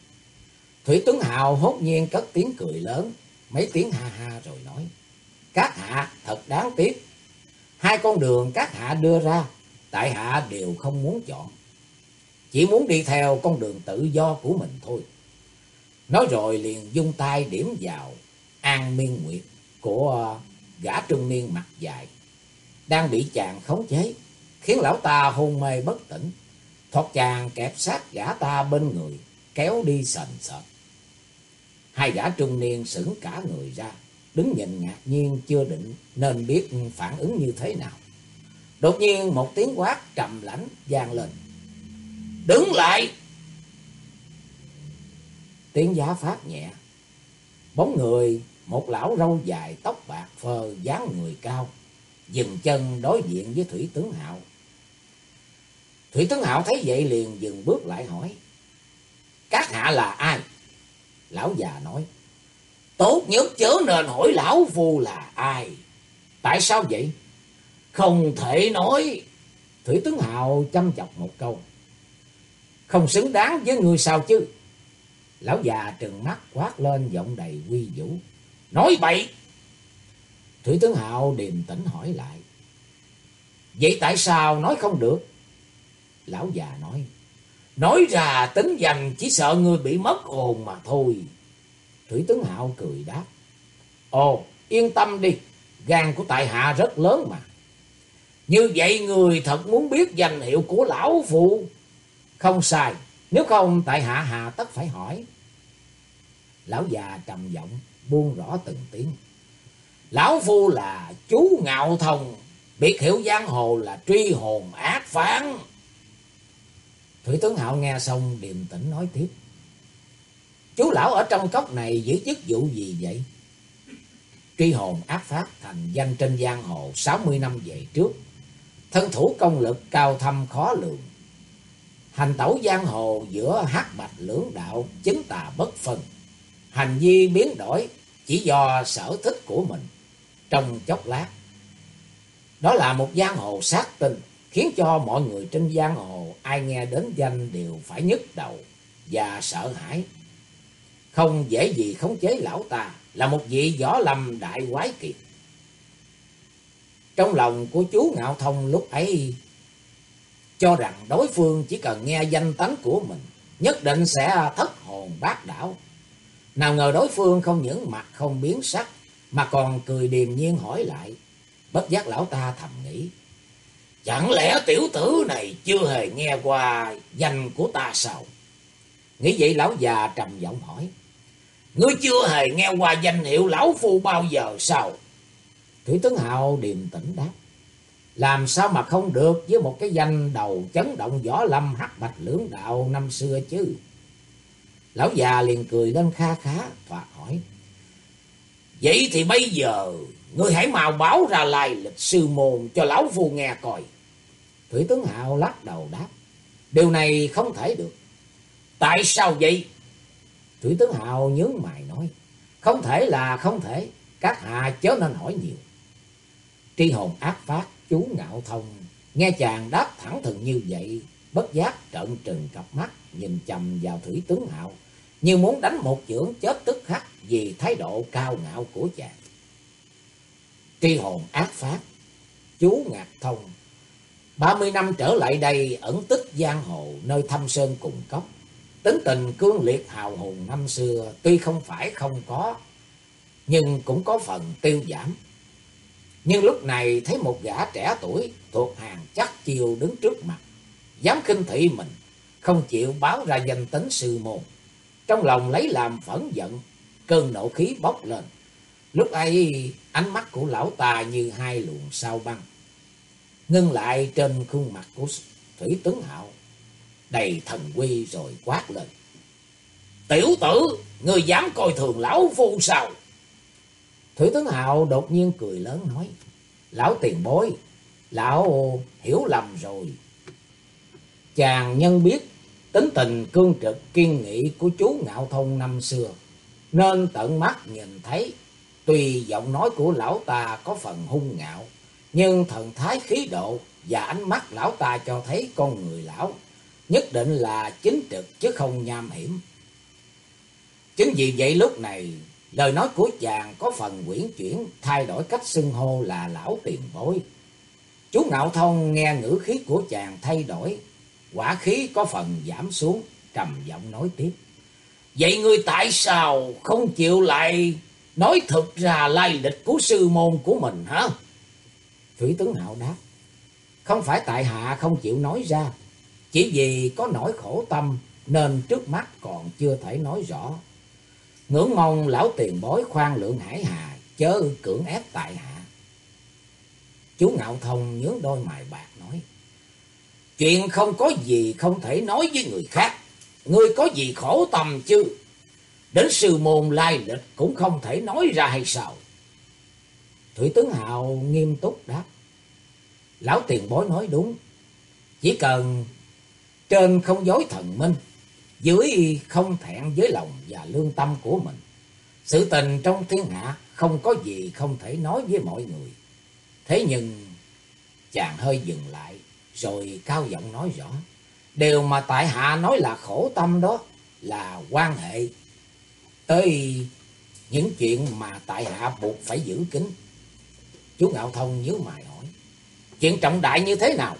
Thủy tướng hào hốt nhiên cất tiếng cười lớn. Mấy tiếng ha ha rồi nói. Các hạ, thật đáng tiếc. Hai con đường các hạ đưa ra. Tại hạ đều không muốn chọn. Chỉ muốn đi theo con đường tự do của mình thôi. Nói rồi liền dung tay điểm vào An Miên Nguyệt của gã trung niên mặt dài. Đang bị chàng khống chế, khiến lão ta hôn mê bất tỉnh. thọt chàng kẹp sát gã ta bên người, kéo đi sần sệt. Hai gã trung niên sững cả người ra, đứng nhìn ngạc nhiên chưa định nên biết phản ứng như thế nào. Đột nhiên một tiếng quát trầm lãnh vang lên. Đứng lại! Tiếng giá phát nhẹ. Bóng người, một lão râu dài tóc bạc phơ dáng người cao, dừng chân đối diện với Thủy Tướng Hạo. Thủy Tướng Hạo thấy vậy liền dừng bước lại hỏi. Các hạ là ai? Lão già nói. Tốt nhất chớ nên hỏi lão phu là ai. Tại sao vậy? Không thể nói. Thủy Tướng Hạo chăm chọc một câu. Không xứng đáng với người sao chứ? Lão già trừng mắt quát lên giọng đầy quy vũ. Nói bậy! Thủy tướng Hạo điềm tĩnh hỏi lại. Vậy tại sao nói không được? Lão già nói. Nói ra tính dành chỉ sợ người bị mất hồn mà thôi. Thủy tướng Hạo cười đáp. Ồ, yên tâm đi. Gan của tại hạ rất lớn mà. Như vậy người thật muốn biết danh hiệu của lão phụ. Không sai. Nếu không tại hạ hà tất phải hỏi. Lão già trầm giọng buông rõ từng tiếng. Lão phu là chú Ngạo Thông, biệt hiệu giang hồ là truy hồn ác phán. Thủy tướng Hạo nghe xong điềm tĩnh nói tiếp. Chú lão ở trong cốc này giữ chức vụ gì vậy? Truy hồn ác phát thành danh trên giang hồ 60 năm về trước. Thân thủ công lực cao thâm khó lường. Hành tẩu giang hồ giữa hắc bạch lưỡng đạo chính tà bất phân. Hành vi biến đổi chỉ do sở thích của mình. Trong chốc lát. Đó là một giang hồ sát tinh. Khiến cho mọi người trên giang hồ ai nghe đến danh đều phải nhức đầu và sợ hãi. Không dễ gì khống chế lão ta là một vị võ lâm đại quái kiệt. Trong lòng của chú Ngạo Thông lúc ấy cho rằng đối phương chỉ cần nghe danh tánh của mình, nhất định sẽ thất hồn bát đảo. Nào ngờ đối phương không những mặt không biến sắc, mà còn cười điềm nhiên hỏi lại. Bất giác lão ta thầm nghĩ. Chẳng lẽ tiểu tử này chưa hề nghe qua danh của ta sao? Nghĩ vậy lão già trầm giọng hỏi. Ngươi chưa hề nghe qua danh hiệu lão phu bao giờ sao? Thủy tướng Hào điềm tĩnh đáp. Làm sao mà không được với một cái danh đầu chấn động võ lâm hắc bạch lưỡng đạo năm xưa chứ? Lão già liền cười lên kha khá, và hỏi. Vậy thì bây giờ, ngươi hãy mau báo ra lai lịch sư môn cho lão phu nghe coi. Thủy tướng Hạo lắc đầu đáp. Điều này không thể được. Tại sao vậy? Thủy tướng Hạo nhướng mày nói. Không thể là không thể. Các hạ chớ nên hỏi nhiều. Tri hồn ác phát, chú ngạo thông. Nghe chàng đáp thẳng thừng như vậy. Bất giác trợn trừng cặp mắt. Nhìn chầm vào thủy tướng Hạo như muốn đánh một chưởng chết tức khắc vì thái độ cao ngạo của chàng. Tri hồn ác phát, chú ngạc thông, ba mươi năm trở lại đây ẩn tích giang hồ nơi thâm sơn cùng cốc. Tính tình cương liệt hào hùng năm xưa tuy không phải không có, nhưng cũng có phần tiêu giảm. Nhưng lúc này thấy một gã trẻ tuổi thuộc hàng chắc chiều đứng trước mặt, dám khinh thị mình, không chịu báo ra danh tính sư môn. Trong lòng lấy làm phẫn giận, cơn nộ khí bốc lên. Lúc ấy ánh mắt của lão ta như hai luồng sao băng. Ngưng lại trên khuôn mặt của Thủy Tuấn Hạo. Đầy thần quy rồi quát lên. Tiểu tử, người dám coi thường lão phu sao? Thủy Tuấn Hạo đột nhiên cười lớn nói. Lão tiền bối, lão hiểu lầm rồi. Chàng nhân biết tính tình cương trực kiên nghị của chú Ngạo Thông năm xưa. Nên tận mắt nhìn thấy, tuy giọng nói của lão ta có phần hung ngạo, nhưng thần thái khí độ và ánh mắt lão ta cho thấy con người lão nhất định là chính trực chứ không nham hiểm. Chính vì vậy lúc này, lời nói của chàng có phần quyển chuyển, thay đổi cách xưng hô là lão tiền bối. Chú Ngạo Thông nghe ngữ khí của chàng thay đổi, quả khí có phần giảm xuống, trầm giọng nói tiếp. Vậy ngươi tại sao không chịu lại nói thực ra lai lịch của sư môn của mình hả? Thủy tướng Hạo đáp. Không phải tại hạ không chịu nói ra, chỉ vì có nỗi khổ tâm nên trước mắt còn chưa thể nói rõ. Ngưỡng mong lão tiền bối khoan lượng hải hà, chớ cưỡng ép tại hạ. Chú Ngạo Thông nhướng đôi mày bạc. Chuyện không có gì không thể nói với người khác. Ngươi có gì khổ tâm chứ? Đến sư môn lai lịch cũng không thể nói ra hay sao? Thủy tướng Hào nghiêm túc đáp. Lão tiền bối nói đúng. Chỉ cần trên không dối thần minh, dưới không thẹn với lòng và lương tâm của mình. Sự tình trong thiên hạ không có gì không thể nói với mọi người. Thế nhưng chàng hơi dừng lại rồi cao giọng nói rõ. Điều mà tại hạ nói là khổ tâm đó là quan hệ tới những chuyện mà tại hạ buộc phải giữ kín. Chú Ngạo Thông nhớ mày hỏi. Chuyện trọng đại như thế nào?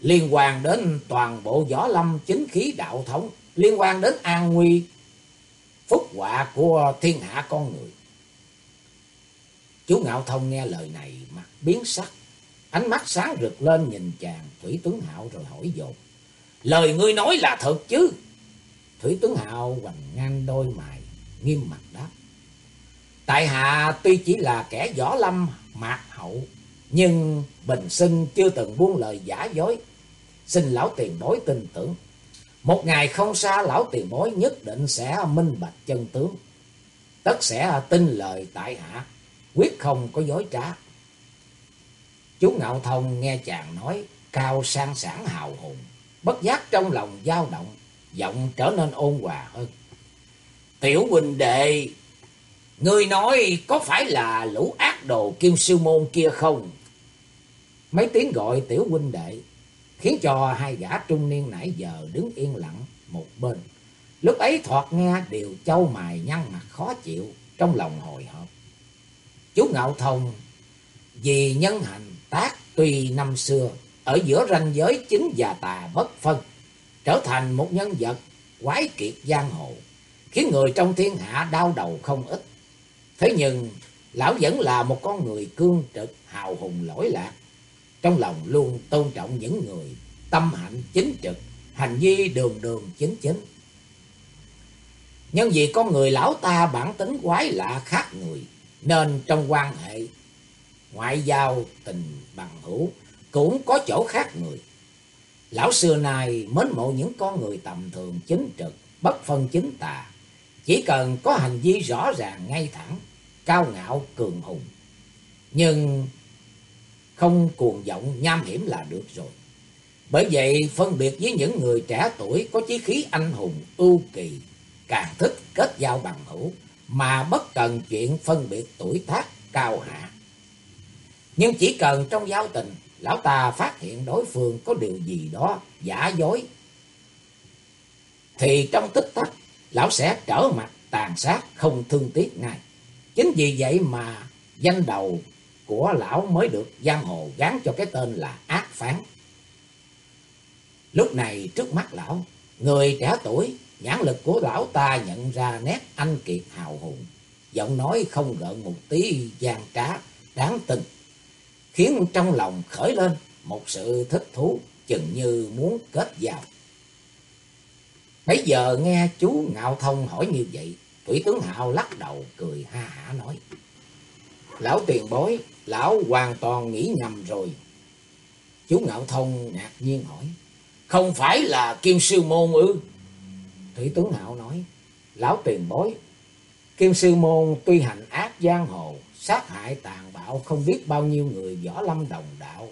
Liên quan đến toàn bộ võ lâm chính khí đạo thống. Liên quan đến an nguy, phúc họa của thiên hạ con người. Chú Ngạo Thông nghe lời này mặt biến sắc. Ánh mắt sáng rực lên nhìn chàng Thủy Tuấn Hạo rồi hỏi dồn. Lời ngươi nói là thật chứ? Thủy Tuấn Hạo hoành ngang đôi mày, nghiêm mặt đáp. Tại hạ tuy chỉ là kẻ võ lâm mạc hậu, nhưng bình sinh chưa từng buông lời giả dối. Xin lão tiền bối tin tưởng. Một ngày không xa lão tiền bối nhất định sẽ minh bạch chân tướng. Tất sẽ tin lời tại hạ, quyết không có dối trá. Chú Ngạo Thông nghe chàng nói cao sang sản hào hùng, bất giác trong lòng dao động, giọng trở nên ôn hòa hơn. Tiểu huynh đệ, ngươi nói có phải là lũ ác đồ kim sư môn kia không? Mấy tiếng gọi tiểu huynh đệ khiến cho hai gã trung niên nãy giờ đứng yên lặng một bên. Lúc ấy thoạt nghe đều châu mài nhăn mặt khó chịu, trong lòng hồi hộp. Chú Ngạo Thông vì nhân hành tác tuy năm xưa ở giữa ranh giới chính và tà bất phân, trở thành một nhân vật quái kiệt giang hồ, khiến người trong thiên hạ đau đầu không ít. Thế nhưng, lão vẫn là một con người cương trực, hào hùng lỗi lạc. Trong lòng luôn tôn trọng những người tâm hạnh chính trực, hành vi đường đường chính chính. Nhân vì con người lão ta bản tính quái lạ khác người, nên trong quan hệ ngoại giao tình bằng hữu cũng có chỗ khác người. Lão xưa nay mến mộ những con người tầm thường chính trực, bất phân chính tà. Chỉ cần có hành vi rõ ràng ngay thẳng, cao ngạo cường hùng. Nhưng không cuồng vọng nham hiểm là được rồi. Bởi vậy phân biệt với những người trẻ tuổi có chí khí anh hùng, ưu kỳ, càng thích kết giao bằng hữu, mà bất cần chuyện phân biệt tuổi tác cao hạ. Nhưng chỉ cần trong giao tình, lão ta phát hiện đối phương có điều gì đó giả dối, thì trong tích tắc, lão sẽ trở mặt tàn sát không thương tiếc ngay. Chính vì vậy mà danh đầu của lão mới được giang hồ gán cho cái tên là ác phán. Lúc này trước mắt lão, người trẻ tuổi, nhãn lực của lão ta nhận ra nét anh kiệt hào hùng, giọng nói không gợn một tí gian trá, đáng tin, khiến trong lòng khởi lên một sự thích thú chừng như muốn kết giao. Bây giờ nghe chú Ngạo Thông hỏi như vậy, Thủy tướng Hạo lắc đầu cười ha hả nói. Lão tiền bối, lão hoàn toàn nghĩ nhầm rồi. Chú Ngạo Thông ngạc nhiên hỏi. Không phải là Kim Sư Môn ư? Thủy tướng Hạo nói. Lão tiền bối, Kim Sư Môn tuy hành ác giang hồ, sát hại tàn bạo không biết bao nhiêu người võ lâm đồng đạo.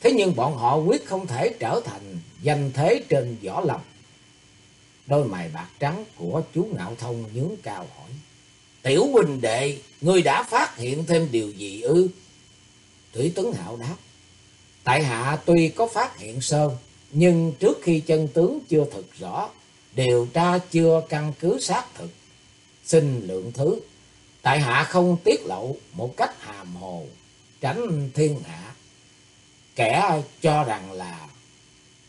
Thế nhưng bọn họ quyết không thể trở thành danh thế trên võ lâm. Đôi mày bạc trắng của chú Ngạo Thông nhướng cao hỏi. Tiểu huynh đệ, ngươi đã phát hiện thêm điều gì ư? Thủy Tuấn Hạo đáp. Tại hạ tuy có phát hiện sơn, nhưng trước khi chân tướng chưa thực rõ, điều tra chưa căn cứ xác thực. Xin lượng thứ, tại hạ không tiết lộ một cách hàm hồ, tránh thiên hạ. Kẻ cho rằng là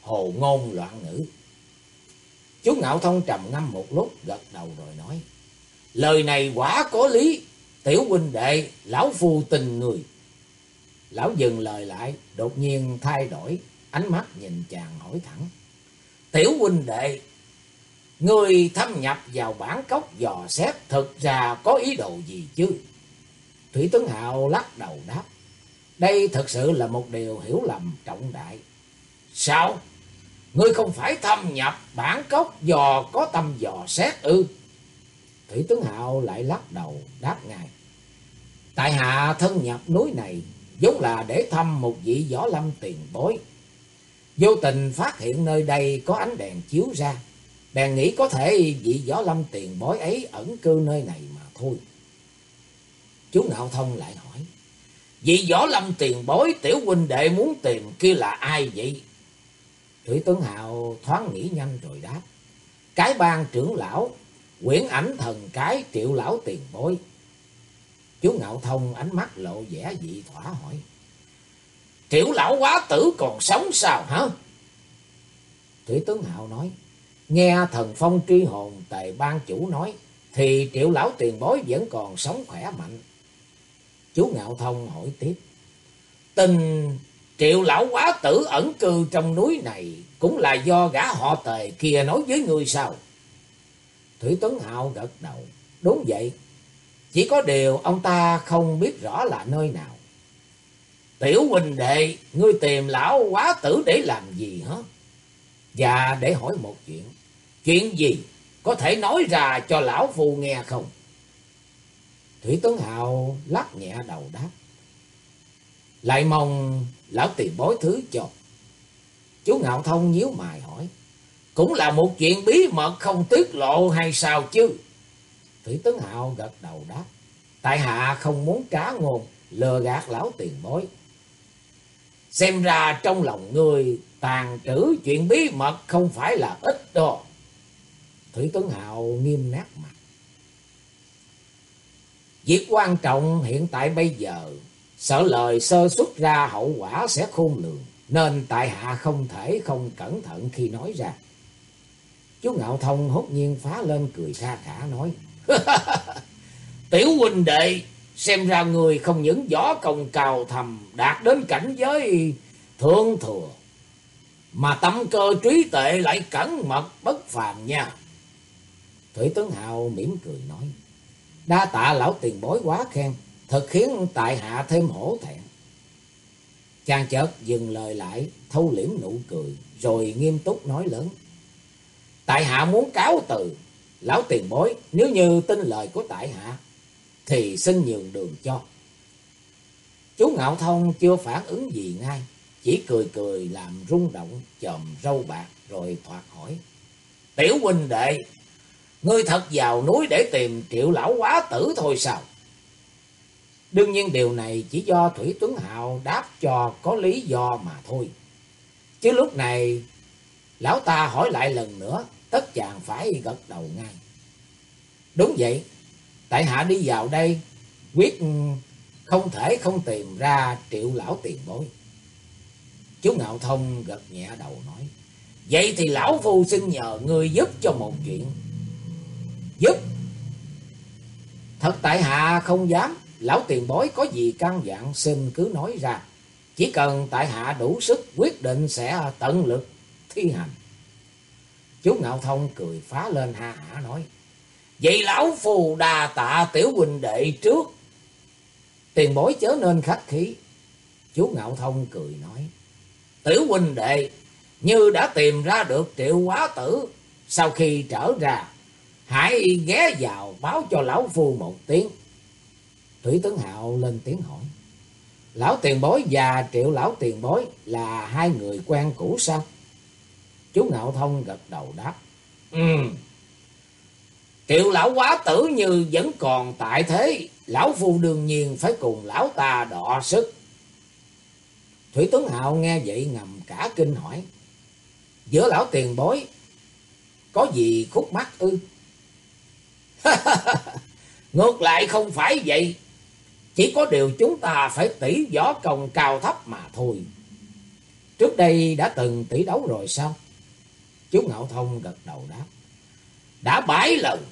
hồ ngôn loạn ngữ. Chú Ngạo Thông trầm ngâm một lúc gật đầu rồi nói. Lời này quả có lý. Tiểu huynh đệ, lão phu tình người. Lão dừng lời lại, đột nhiên thay đổi, ánh mắt nhìn chàng hỏi thẳng. Tiểu huynh đệ, người thâm nhập vào bản cốc dò xét thực ra có ý đồ gì chứ? Thủy tướng Hạo lắc đầu đáp. Đây thật sự là một điều hiểu lầm trọng đại. Sao? Ngươi không phải thâm nhập bản cốc dò có tâm dò xét ư? Thủy Tướng Hạo lại lắc đầu đáp ngài. Tại hạ thân nhập núi này vốn là để thăm một vị võ lâm tiền bối. Vô tình phát hiện nơi đây có ánh đèn chiếu ra. Bèn nghĩ có thể vị võ lâm tiền bối ấy ẩn cư nơi này mà thôi. Chú Ngạo Thông lại hỏi. Vị võ lâm tiền bối tiểu huynh đệ muốn tìm kia là ai vậy? Thủy Tuấn Hạo thoáng nghĩ nhanh rồi đáp. Cái ban trưởng lão, quyển ảnh thần cái triệu lão tiền bối. Chú Ngạo Thông ánh mắt lộ vẻ dị thỏa hỏi. Triệu lão quá tử còn sống sao hả? Thủy Tuấn Hạo nói. Nghe thần phong tri hồn tề ban chủ nói. Thì triệu lão tiền bối vẫn còn sống khỏe mạnh. Chú Ngạo Thông hỏi tiếp. Tình Triệu lão quá tử ẩn cư trong núi này cũng là do gã họ tề kia nói với người sao? Thủy Tuấn Hạo gật đầu. Đúng vậy. Chỉ có điều ông ta không biết rõ là nơi nào. Tiểu huynh đệ, ngươi tìm lão quá tử để làm gì hả? Và để hỏi một chuyện. Chuyện gì? Có thể nói ra cho lão phu nghe không? Thủy Tuấn Hạo lắc nhẹ đầu đáp. Lại mong lão tiền bối thứ cho. Chú Ngạo Thông nhíu mày hỏi. Cũng là một chuyện bí mật không tiết lộ hay sao chứ? Thủy Tấn Hạo gật đầu đáp. Tại hạ không muốn trá ngôn, lừa gạt lão tiền bối. Xem ra trong lòng người tàn trữ chuyện bí mật không phải là ít đâu. Thủy Tuấn Hạo nghiêm nát mặt. Việc quan trọng hiện tại bây giờ Sợ lời sơ xuất ra hậu quả sẽ khôn lường, nên tại hạ không thể không cẩn thận khi nói ra. Chú Ngạo Thông hốt nhiên phá lên cười kha khả nói. Tiểu huynh đệ, xem ra người không những võ công cao thầm đạt đến cảnh giới thượng thừa, mà tâm cơ trí tệ lại cẩn mật bất phàm nha. Thủy Tướng Hào mỉm cười nói. Đa tạ lão tiền bối quá khen thật khiến tại hạ thêm hổ thẹn. Chàng chợt dừng lời lại, thâu liễm nụ cười, rồi nghiêm túc nói lớn. Tại hạ muốn cáo từ, lão tiền bối, nếu như tin lời của tại hạ, thì xin nhường đường cho. Chú Ngạo Thông chưa phản ứng gì ngay, chỉ cười cười làm rung động, chòm râu bạc, rồi thoạt hỏi. Tiểu huynh đệ, ngươi thật vào núi để tìm triệu lão quá tử thôi sao? Đương nhiên điều này chỉ do Thủy Tuấn Hạo đáp cho có lý do mà thôi. Chứ lúc này lão ta hỏi lại lần nữa, tất chàng phải gật đầu ngay. Đúng vậy, tại hạ đi vào đây, quyết không thể không tìm ra triệu lão tiền bối. Chú Ngạo Thông gật nhẹ đầu nói. Vậy thì lão phu xin nhờ ngươi giúp cho một chuyện. Giúp? Thật tại hạ không dám. Lão tiền bối có gì căn dặn xin cứ nói ra. Chỉ cần tại hạ đủ sức quyết định sẽ tận lực thi hành. Chú Ngạo Thông cười phá lên ha hả nói. Vậy lão phù đà tạ tiểu huynh đệ trước. Tiền bối chớ nên khách khí. Chú Ngạo Thông cười nói. Tiểu huynh đệ, như đã tìm ra được triệu quá tử. Sau khi trở ra hãy ghé vào báo cho lão phu một tiếng. Thủy tướng Hạo lên tiếng hỏi. Lão tiền bối và triệu lão tiền bối là hai người quen cũ sao? Chú Ngạo Thông gật đầu đáp. Ừ. Triệu lão quá tử như vẫn còn tại thế. Lão phu đương nhiên phải cùng lão ta đọ sức. Thủy tướng Hạo nghe vậy ngầm cả kinh hỏi. Giữa lão tiền bối, có gì khúc mắc ư? Ngược lại không phải vậy. Chỉ có điều chúng ta phải tỷ võ công cao thấp mà thôi. Trước đây đã từng tỷ đấu rồi sao? Chú Ngạo Thông gật đầu đáp. Đã bảy lần.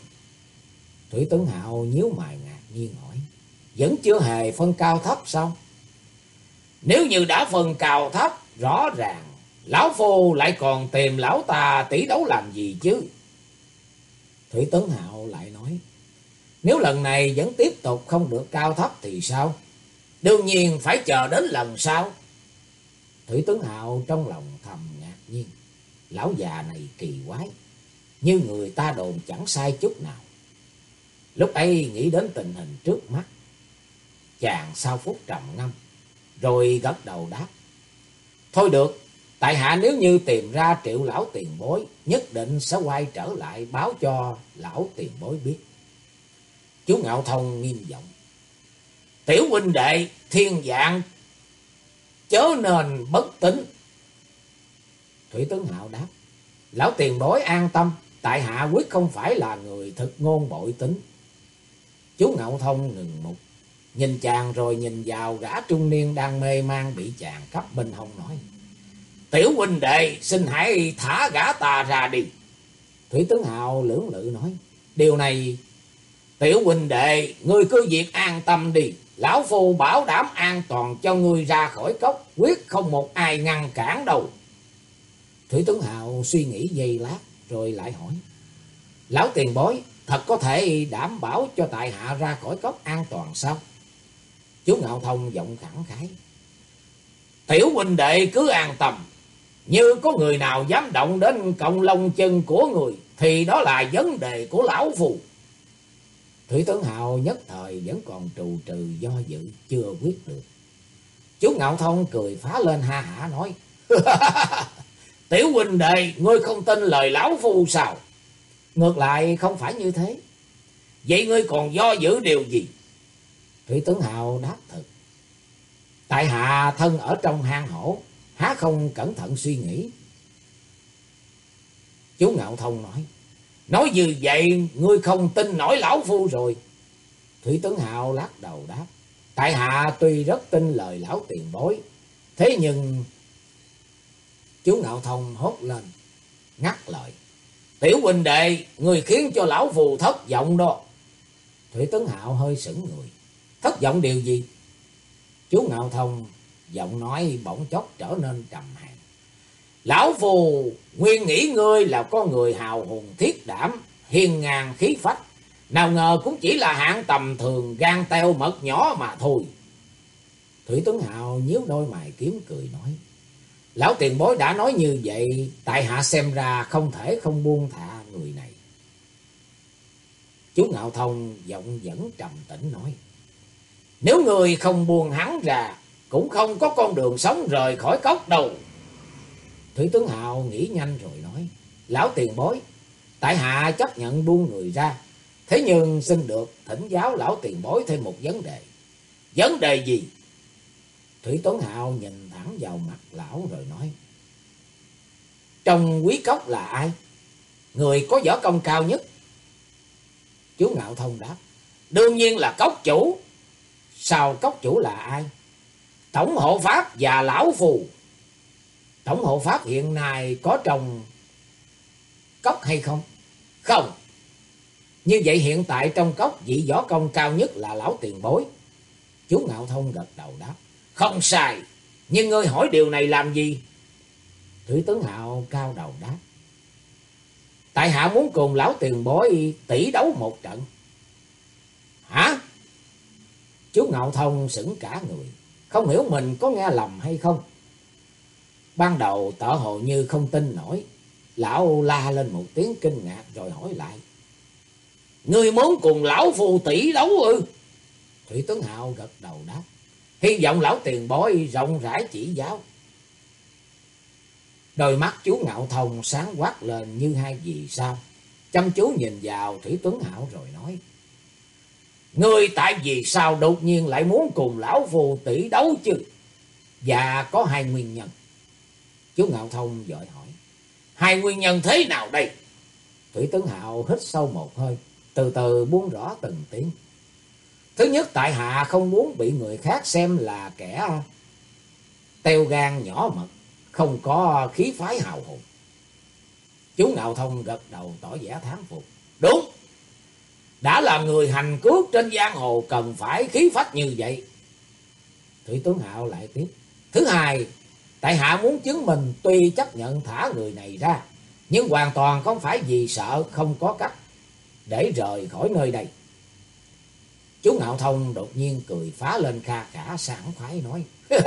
Thủy tướng Hạo nhíu mày ngạc nhiên hỏi. Vẫn chưa hề phân cao thấp sao? Nếu như đã phân cao thấp, rõ ràng, Lão Phu lại còn tìm Lão ta tỷ đấu làm gì chứ? Thủy Tấn Hạo lại nói. Nếu lần này vẫn tiếp tục không được cao thấp thì sao? Đương nhiên phải chờ đến lần sau. Thủy Tấn Hạo trong lòng thầm ngạc nhiên. Lão già này kỳ quái. Như người ta đồn chẳng sai chút nào. Lúc ấy nghĩ đến tình hình trước mắt. Chàng sau phút trầm ngâm. Rồi gật đầu đáp. Thôi được. Tại hạ nếu như tìm ra triệu lão tiền bối. Nhất định sẽ quay trở lại báo cho lão tiền bối biết. Chú Ngạo Thông nghiêm giọng. Tiểu huynh đệ, thiên dạng, chớ nên bất tính. Thủy tướng Hạo đáp. Lão tiền bối an tâm. Tại hạ quyết không phải là người thực ngôn bội tính. Chú Ngạo Thông ngừng một. Nhìn chàng rồi nhìn vào gã trung niên đang mê man bị chàng cấp bên hông nói. Tiểu huynh đệ xin hãy thả gã ta ra đi. Thủy tướng Hào lưỡng lự nói. Điều này Tiểu huynh đệ, ngươi cứ việc an tâm đi. Lão Phu bảo đảm an toàn cho ngươi ra khỏi cốc. Quyết không một ai ngăn cản đâu. Thủy tướng Hào suy nghĩ giây lát rồi lại hỏi. Lão tiền bối, thật có thể đảm bảo cho tại hạ ra khỏi cốc an toàn sao? Chú Ngạo Thông giọng khẳng khái. Tiểu huynh đệ cứ an tâm. Như có người nào dám động đến cộng lông chân của người thì đó là vấn đề của lão phù. Thủy tấn Hào nhất thời vẫn còn trù trừ do dự, chưa quyết được. Chú Ngạo Thông cười phá lên ha hả nói. Tiểu huynh đệ, ngươi không tin lời lão phu sao? Ngược lại không phải như thế. Vậy ngươi còn do dự điều gì? Thủy tấn Hào đáp thật. Tại hạ thân ở trong hang hổ, há không cẩn thận suy nghĩ. Chú Ngạo Thông nói. Nói như vậy, ngươi không tin nổi lão phu rồi. Thủy Tấn Hạo lắc đầu đáp. Tại hạ tuy rất tin lời lão tiền bối. Thế nhưng... Chú Ngạo Thông hốt lên. Ngắt lời. Tiểu huynh đệ, người khiến cho lão phù thất vọng đó. Thủy Tấn Hạo hơi sững người. Thất vọng điều gì? Chú Ngạo Thông giọng nói bỗng chốc trở nên trầm hàng. Lão phù nguyên nghĩ ngươi là con người hào hùng thiết đảm, hiền ngàn khí phách. Nào ngờ cũng chỉ là hạng tầm thường gan teo mật nhỏ mà thôi. Thủy Tuấn Hào nhíu đôi mày kiếm cười nói. Lão tiền bối đã nói như vậy, tại hạ xem ra không thể không buông thả người này. Chú Ngạo Thông giọng vẫn trầm tĩnh nói. Nếu người không buông hắn ra, cũng không có con đường sống rời khỏi cốc đâu. Thủy Tướng Hào nghĩ nhanh rồi nói. Lão tiền bối, tại hạ chấp nhận buông người ra. Thế nhưng xin được thỉnh giáo lão tiền bối thêm một vấn đề. Vấn đề gì? Thủy Tuấn Hào nhìn thẳng vào mặt lão rồi nói. Trong quý cốc là ai? Người có võ công cao nhất. Chú Ngạo Thông đáp. Đương nhiên là cốc chủ. Sao cốc chủ là ai? Tổng hộ pháp và lão phù. Tổng hộ pháp hiện nay có trồng cốc hay không? Không. Như vậy hiện tại trong cốc vị võ công cao nhất là lão tiền bối. Chú Ngạo Thông gật đầu đáp. Không sai. Nhưng ngươi hỏi điều này làm gì? Thủy tướng Hạo cao đầu đáp. Tại hạ muốn cùng lão tiền bối tỷ đấu một trận. Hả? Chú Ngạo Thông sững cả người. Không hiểu mình có nghe lầm hay không. Ban đầu tở hồ như không tin nổi. Lão la lên một tiếng kinh ngạc rồi hỏi lại. Ngươi muốn cùng lão phù tỷ đấu ư? Thủy tuấn Hạo gật đầu đáp. Hy vọng lão tiền bối rộng rãi chỉ giáo. Đôi mắt chú Ngạo Thông sáng quát lên như hai vì sao. Chăm chú nhìn vào Thủy Tuấn Hảo rồi nói. Ngươi tại vì sao đột nhiên lại muốn cùng lão phù tỷ đấu chứ? Và có hai nguyên nhân. Chú Ngạo Thông dội hỏi. Hai nguyên nhân thế nào đây? Thủy tấn Hạo hít sâu một hơi. Từ từ buông rõ từng tiếng. Thứ nhất tại hạ không muốn bị người khác xem là kẻ teo gan nhỏ mật không có khí phái hào hùng. Chú Ngạo Thông gật đầu tỏ vẻ thán phục. Đúng, đã là người hành cước trên giang hồ cần phải khí phách như vậy. Thủy Tuấn Hạo lại tiếp. Thứ hai, tại hạ muốn chứng minh tuy chấp nhận thả người này ra, nhưng hoàn toàn không phải vì sợ không có cách để rời khỏi nơi đây. Chú Ngạo Thông đột nhiên cười phá lên kha khả sảng khoái nói.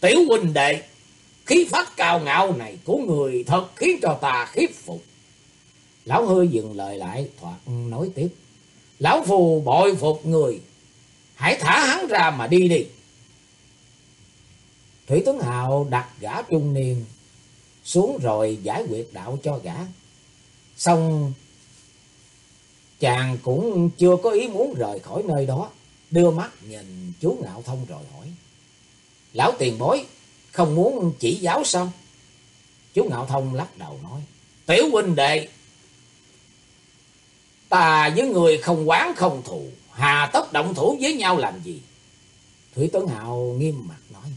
Tiểu huynh đệ, Khí phách cao ngạo này của người thật khiến cho ta khiếp phục. Lão hơi dừng lời lại, thoạt nói tiếp. Lão phù bội phục người. Hãy thả hắn ra mà đi đi. Thủy Tuấn Hào đặt gã trung niên xuống rồi giải quyết đạo cho gã. Xong, chàng cũng chưa có ý muốn rời khỏi nơi đó. Đưa mắt nhìn chú Ngạo Thông rồi hỏi. Lão tiền bối, không muốn chỉ giáo sao? Chú Ngạo Thông lắc đầu nói. Tiểu huynh đệ. Ta với người không quán không thù. Hà tất động thủ với nhau làm gì? Thủy Tuấn Hạo nghiêm mặt nói.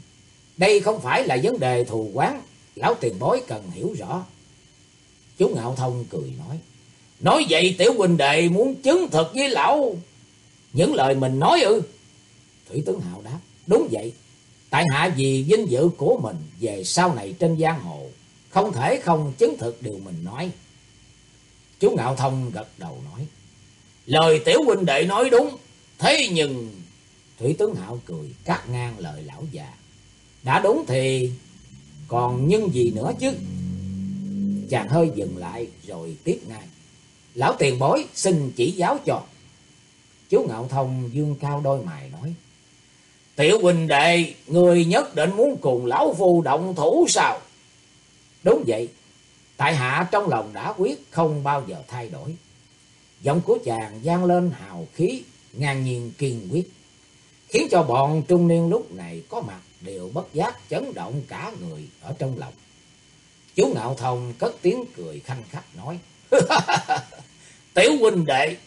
Đây không phải là vấn đề thù quán. Lão tiền bối cần hiểu rõ. Chú Ngạo Thông cười nói. Nói vậy tiểu huynh đệ muốn chứng thực với lão những lời mình nói ư? Thủy Tuấn Hạo đáp. Đúng vậy. Tại hạ vì vinh dự của mình về sau này trên giang hồ, không thể không chứng thực điều mình nói. Chú Ngạo Thông gật đầu nói, lời tiểu huynh đệ nói đúng, thế nhưng... Thủy tướng Hạo cười cắt ngang lời lão già. Đã đúng thì còn nhân gì nữa chứ? Chàng hơi dừng lại rồi tiếp ngay. Lão tiền bối xin chỉ giáo cho. Chú Ngạo Thông dương cao đôi mày nói. Tiểu huynh đệ, người nhất định muốn cùng lão phu động thủ sao? Đúng vậy, tại hạ trong lòng đã quyết không bao giờ thay đổi. Giọng của chàng gian lên hào khí, ngang nhiên kiên quyết, khiến cho bọn trung niên lúc này có mặt đều bất giác chấn động cả người ở trong lòng. Chú Ngạo Thông cất tiếng cười khanh khách nói, Tiểu huynh đệ,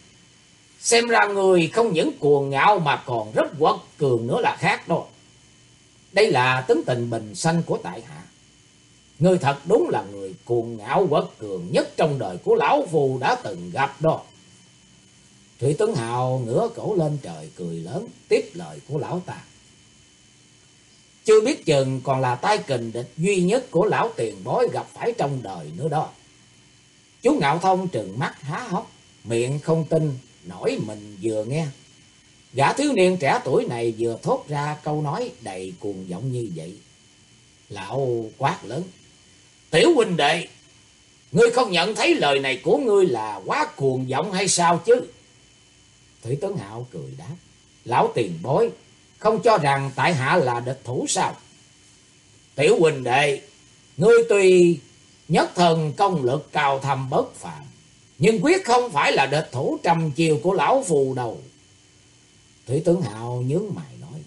Xem ra người không những cuồng ngạo mà còn rất quật cường nữa là khác đó. Đây là tính tình bình sanh của tại hạ. Người thật đúng là người cuồng ngạo quật cường nhất trong đời của lão phù đã từng gặp đó. Thủy Tuấn Hào ngửa cổ lên trời cười lớn tiếp lời của lão ta. Chưa biết chừng còn là tay kình địch duy nhất của lão tiền bối gặp phải trong đời nữa đó. Chú Ngạo Thông trừng mắt há hốc, miệng không tin nổi mình vừa nghe. Gã thiếu niên trẻ tuổi này vừa thốt ra câu nói đầy cuồng vọng như vậy. Lão quát lớn. Tiểu huynh đệ, ngươi không nhận thấy lời này của ngươi là quá cuồng vọng hay sao chứ? Thủy Tấn Hạo cười đáp. Lão tiền bối, không cho rằng tại hạ là địch thủ sao? Tiểu huynh đệ, ngươi tuy nhất thần công lực cao thâm bất phàm, nhưng quyết không phải là địch thủ trầm chiều của lão phù đầu. Thủy tướng Hạo nhướng mày nói,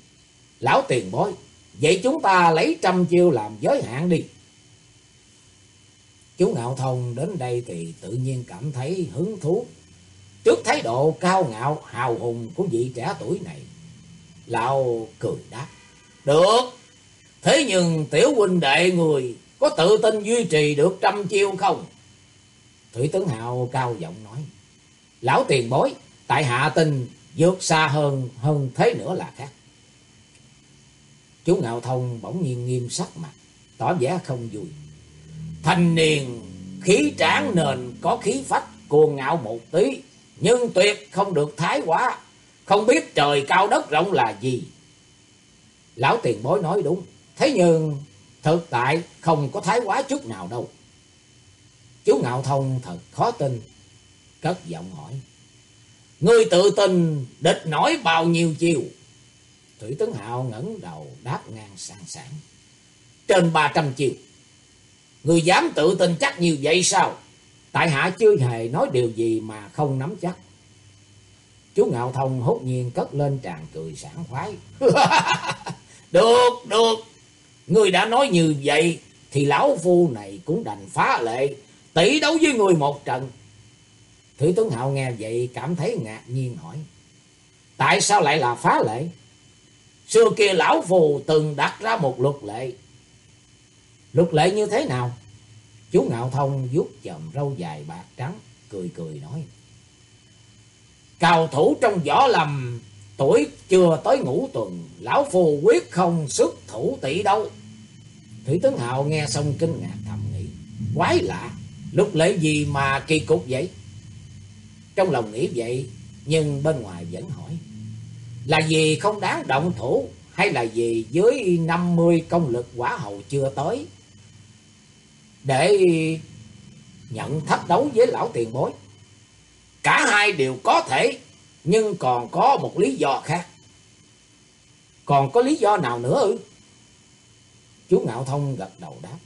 lão tiền bối, vậy chúng ta lấy trăm chiêu làm giới hạn đi. Chú Ngạo Thông đến đây thì tự nhiên cảm thấy hứng thú. Trước thái độ cao ngạo, hào hùng của vị trẻ tuổi này, Lão cười đáp. Được. Thế nhưng tiểu huynh đệ người có tự tin duy trì được trăm chiêu không? Thủy Tướng Hào cao giọng nói. Lão tiền bối, tại hạ tình vượt xa hơn hơn thế nữa là khác. Chú Ngạo Thông bỗng nhiên nghiêm sắc mặt, tỏ vẻ không vui. Thanh niên khí tráng nền có khí phách cuồng ngạo một tí, nhưng tuyệt không được thái quá, không biết trời cao đất rộng là gì. Lão tiền bối nói đúng, thế nhưng thực tại không có thái quá chút nào đâu. Chú Ngạo Thông thật khó tin, cất giọng hỏi. Ngươi tự tin địch nổi bao nhiêu chiều? Thủy Tướng Hạo ngẩng đầu đáp ngang sẵn sàng. Trên ba trăm chiều người dám tự tin chắc như vậy sao? Tại hạ chưa hề nói điều gì mà không nắm chắc. Chú Ngạo Thông hốt nhiên cất lên tràn cười sảng khoái. được, được. người đã nói như vậy thì lão phu này cũng đành phá lệ tỷ đấu với người một trận. Thủy Tuấn Hạo nghe vậy cảm thấy ngạc nhiên hỏi. Tại sao lại là phá lệ? Xưa kia lão phù từng đặt ra một luật lệ. Luật lệ như thế nào? Chú Ngạo Thông vuốt chòm râu dài bạc trắng, cười cười nói. Cao thủ trong võ lầm, tuổi chưa tới ngũ tuần, lão phù quyết không xuất thủ tỷ đâu. Thủy Tướng Hạo nghe xong kinh ngạc thầm nghĩ. Quái lạ, luật lệ gì mà kỳ cục vậy? Trong lòng nghĩ vậy, nhưng bên ngoài vẫn hỏi. Là vì không đáng động thủ, hay là vì dưới 50 công lực quả hầu chưa tới? Để nhận thách đấu với lão tiền bối. Cả hai đều có thể, nhưng còn có một lý do khác. Còn có lý do nào nữa ư? Chú Ngạo Thông gật đầu đáp.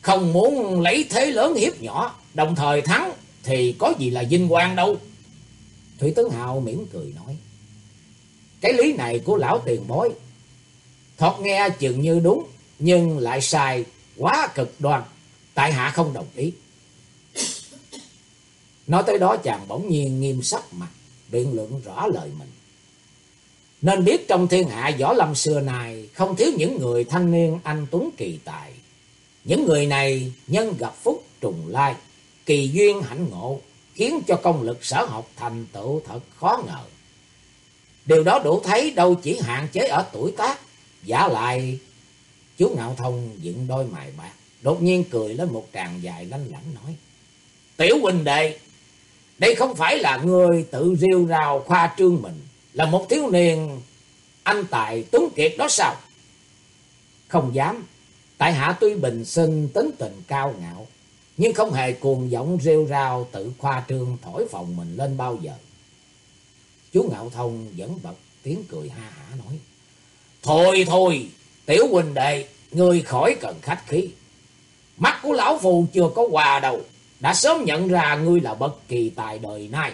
Không muốn lấy thế lớn hiếp nhỏ, đồng thời thắng thì có gì là vinh quang đâu. Thủy Tướng Hào mỉm cười nói. Cái lý này của lão tiền bối, thoạt nghe chừng như đúng, nhưng lại sai quá cực đoan, tại hạ không đồng ý. Nói tới đó chàng bỗng nhiên nghiêm sắc mặt, biện luận rõ lời mình. Nên biết trong thiên hạ võ lâm xưa này không thiếu những người thanh niên anh tuấn kỳ tài. Những người này nhân gặp phúc trùng lai, kỳ duyên hạnh ngộ, khiến cho công lực sở học thành tựu thật khó ngờ. Điều đó đủ thấy đâu chỉ hạn chế ở tuổi tác, giả lại chú Ngạo Thông dựng đôi mày bạc, đột nhiên cười lên một tràng dài lanh lảnh nói. Tiểu huynh đệ, đây không phải là người tự riêu rào khoa trương mình, là một thiếu niên anh tài tuấn kiệt đó sao? Không dám, tại hạ tuy bình sinh tính tình cao ngạo, nhưng không hề cuồng giọng rêu rao tự khoa trương thổi phòng mình lên bao giờ. Chú Ngạo Thông vẫn bật tiếng cười ha hả nói. Thôi thôi, tiểu huynh đệ, ngươi khỏi cần khách khí. Mắt của lão phù chưa có quà đâu, đã sớm nhận ra ngươi là bất kỳ tài đời nay.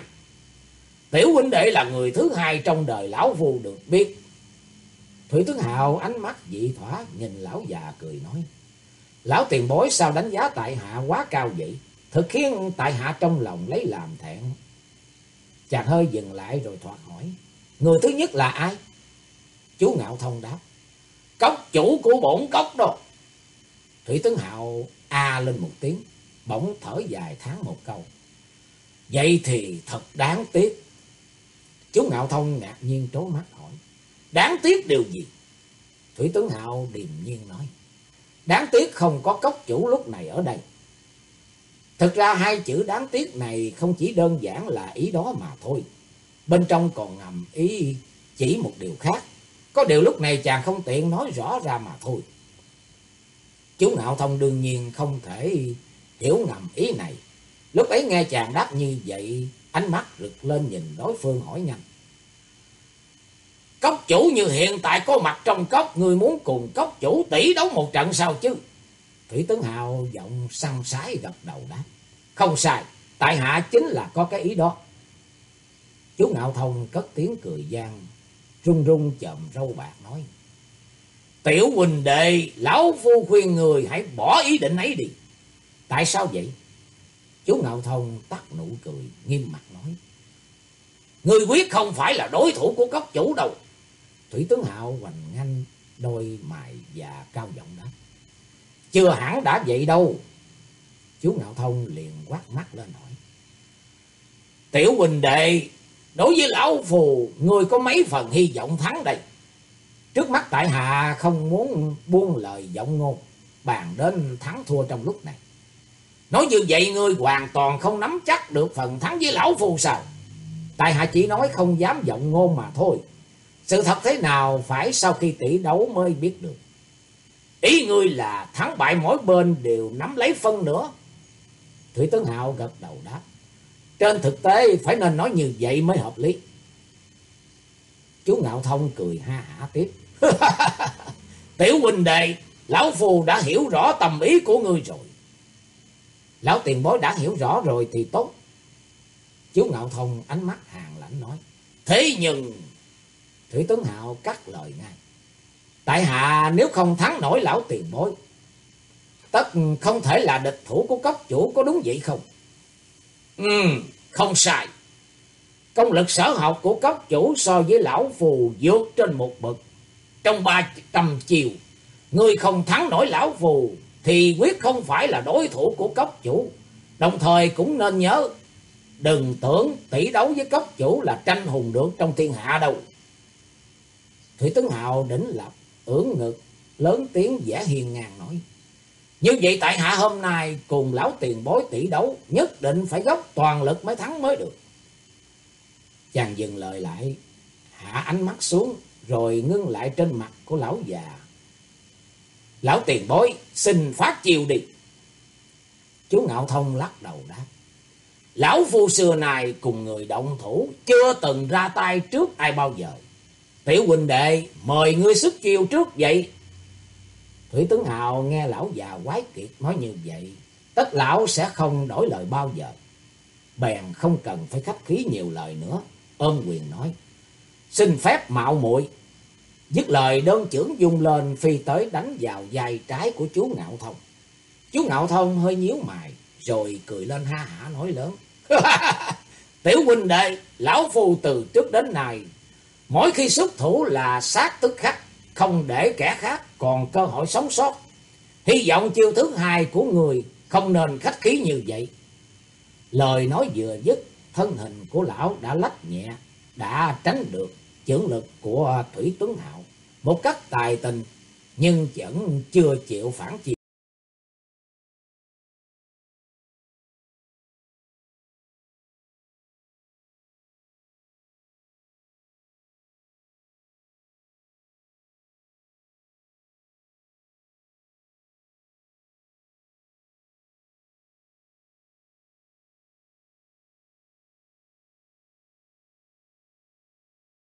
Tiểu huynh đệ là người thứ hai trong đời lão phù được biết. Thủy tướng Hào ánh mắt dị thỏa nhìn lão già cười nói. Lão tiền bối sao đánh giá tại hạ quá cao vậy? Thực khiến tại hạ trong lòng lấy làm thẹn. Chàng hơi dừng lại rồi thoạt hỏi. Người thứ nhất là ai? Chú Ngạo Thông đáp. Cốc chủ của bổn cốc đó. Thủy tướng Hạo a lên một tiếng. Bỗng thở dài tháng một câu. Vậy thì thật đáng tiếc. Chú Ngạo Thông ngạc nhiên trố mắt hỏi. Đáng tiếc điều gì? Thủy tướng Hạo điềm nhiên nói. Đáng tiếc không có cốc chủ lúc này ở đây. Thực ra hai chữ đáng tiếc này không chỉ đơn giản là ý đó mà thôi. Bên trong còn ngầm ý chỉ một điều khác. Có điều lúc này chàng không tiện nói rõ ra mà thôi. Chú Ngạo Thông đương nhiên không thể hiểu ngầm ý này. Lúc ấy nghe chàng đáp như vậy, ánh mắt rực lên nhìn đối phương hỏi nhanh. Cốc chủ như hiện tại có mặt trong cốc, người muốn cùng cốc chủ tỷ đấu một trận sao chứ? Thủy Tấn Hào giọng săn sái gật đầu đáp. Không sai, tại hạ chính là có cái ý đó. Chú Ngạo Thông cất tiếng cười gian, run run chậm râu bạc nói. Tiểu huynh đệ, lão phu khuyên người hãy bỏ ý định ấy đi. Tại sao vậy? Chú Ngạo Thông tắt nụ cười, nghiêm mặt nói. Người quyết không phải là đối thủ của cốc chủ đâu. Thủy tướng Hạo hoành nhanh đôi mày và cao giọng đáp. Chưa hẳn đã vậy đâu. Chú Ngạo Thông liền quát mắt lên hỏi. Tiểu huynh đệ, đối với lão phù, người có mấy phần hy vọng thắng đây. Trước mắt tại hạ không muốn buông lời giọng ngôn, bàn đến thắng thua trong lúc này. Nói như vậy ngươi hoàn toàn không nắm chắc được phần thắng với lão phù sao? Tại hạ chỉ nói không dám giọng ngôn mà thôi. Sự thật thế nào phải sau khi tỷ đấu mới biết được. Ý ngươi là thắng bại mỗi bên đều nắm lấy phân nữa. Thủy Tấn Hạo gật đầu đáp. Trên thực tế phải nên nói như vậy mới hợp lý. Chú Ngạo Thông cười ha hả tiếp. Tiểu huynh đệ, lão phù đã hiểu rõ tầm ý của ngươi rồi. Lão tiền bối đã hiểu rõ rồi thì tốt. Chú Ngạo Thông ánh mắt hàng lãnh nói. Thế nhưng... Thủy Tuấn Hạo cắt lời ngay. Tại hạ nếu không thắng nổi lão tiền bối. Tất không thể là địch thủ của cốc chủ có đúng vậy không? Ừ, không sai. Công lực sở học của cốc chủ so với lão phù vượt trên một bậc. Trong ba trăm chiều, ngươi không thắng nổi lão phù thì quyết không phải là đối thủ của cốc chủ. Đồng thời cũng nên nhớ, đừng tưởng tỷ đấu với cốc chủ là tranh hùng được trong thiên hạ đâu. Thủy Tấn Hào đỉnh lập, ưỡn ngực, lớn tiếng giả hiền ngàn nói. Như vậy tại hạ hôm nay cùng lão tiền bối tỷ đấu, nhất định phải gốc toàn lực mới thắng mới được. Chàng dừng lời lại, hạ ánh mắt xuống, rồi ngưng lại trên mặt của lão già. Lão tiền bối, xin phát chiêu đi. Chú Ngạo Thông lắc đầu đáp. Lão phu xưa này cùng người động thủ, chưa từng ra tay trước ai bao giờ. Tiểu huynh đệ, mời ngươi xuất chiêu trước vậy. Thủy tướng Hào nghe lão già quái kiệt nói như vậy, tất lão sẽ không đổi lời bao giờ. Bèn không cần phải khách khí nhiều lời nữa, ôm quyền nói. Xin phép mạo muội Dứt lời đơn trưởng dung lên phi tới đánh vào vai trái của chú Ngạo Thông. Chú Ngạo Thông hơi nhíu mày, rồi cười lên ha hả nói lớn. Tiểu huynh đệ, lão phu từ trước đến nay, mỗi khi xuất thủ là sát tức khắc, không để kẻ khác còn cơ hội sống sót. Hy vọng chiêu thứ hai của người không nên khách khí như vậy. Lời nói vừa dứt, thân hình của lão đã lách nhẹ, đã tránh được chưởng lực của Thủy Tuấn Hạo một cách tài tình nhưng vẫn chưa chịu phản chiếu.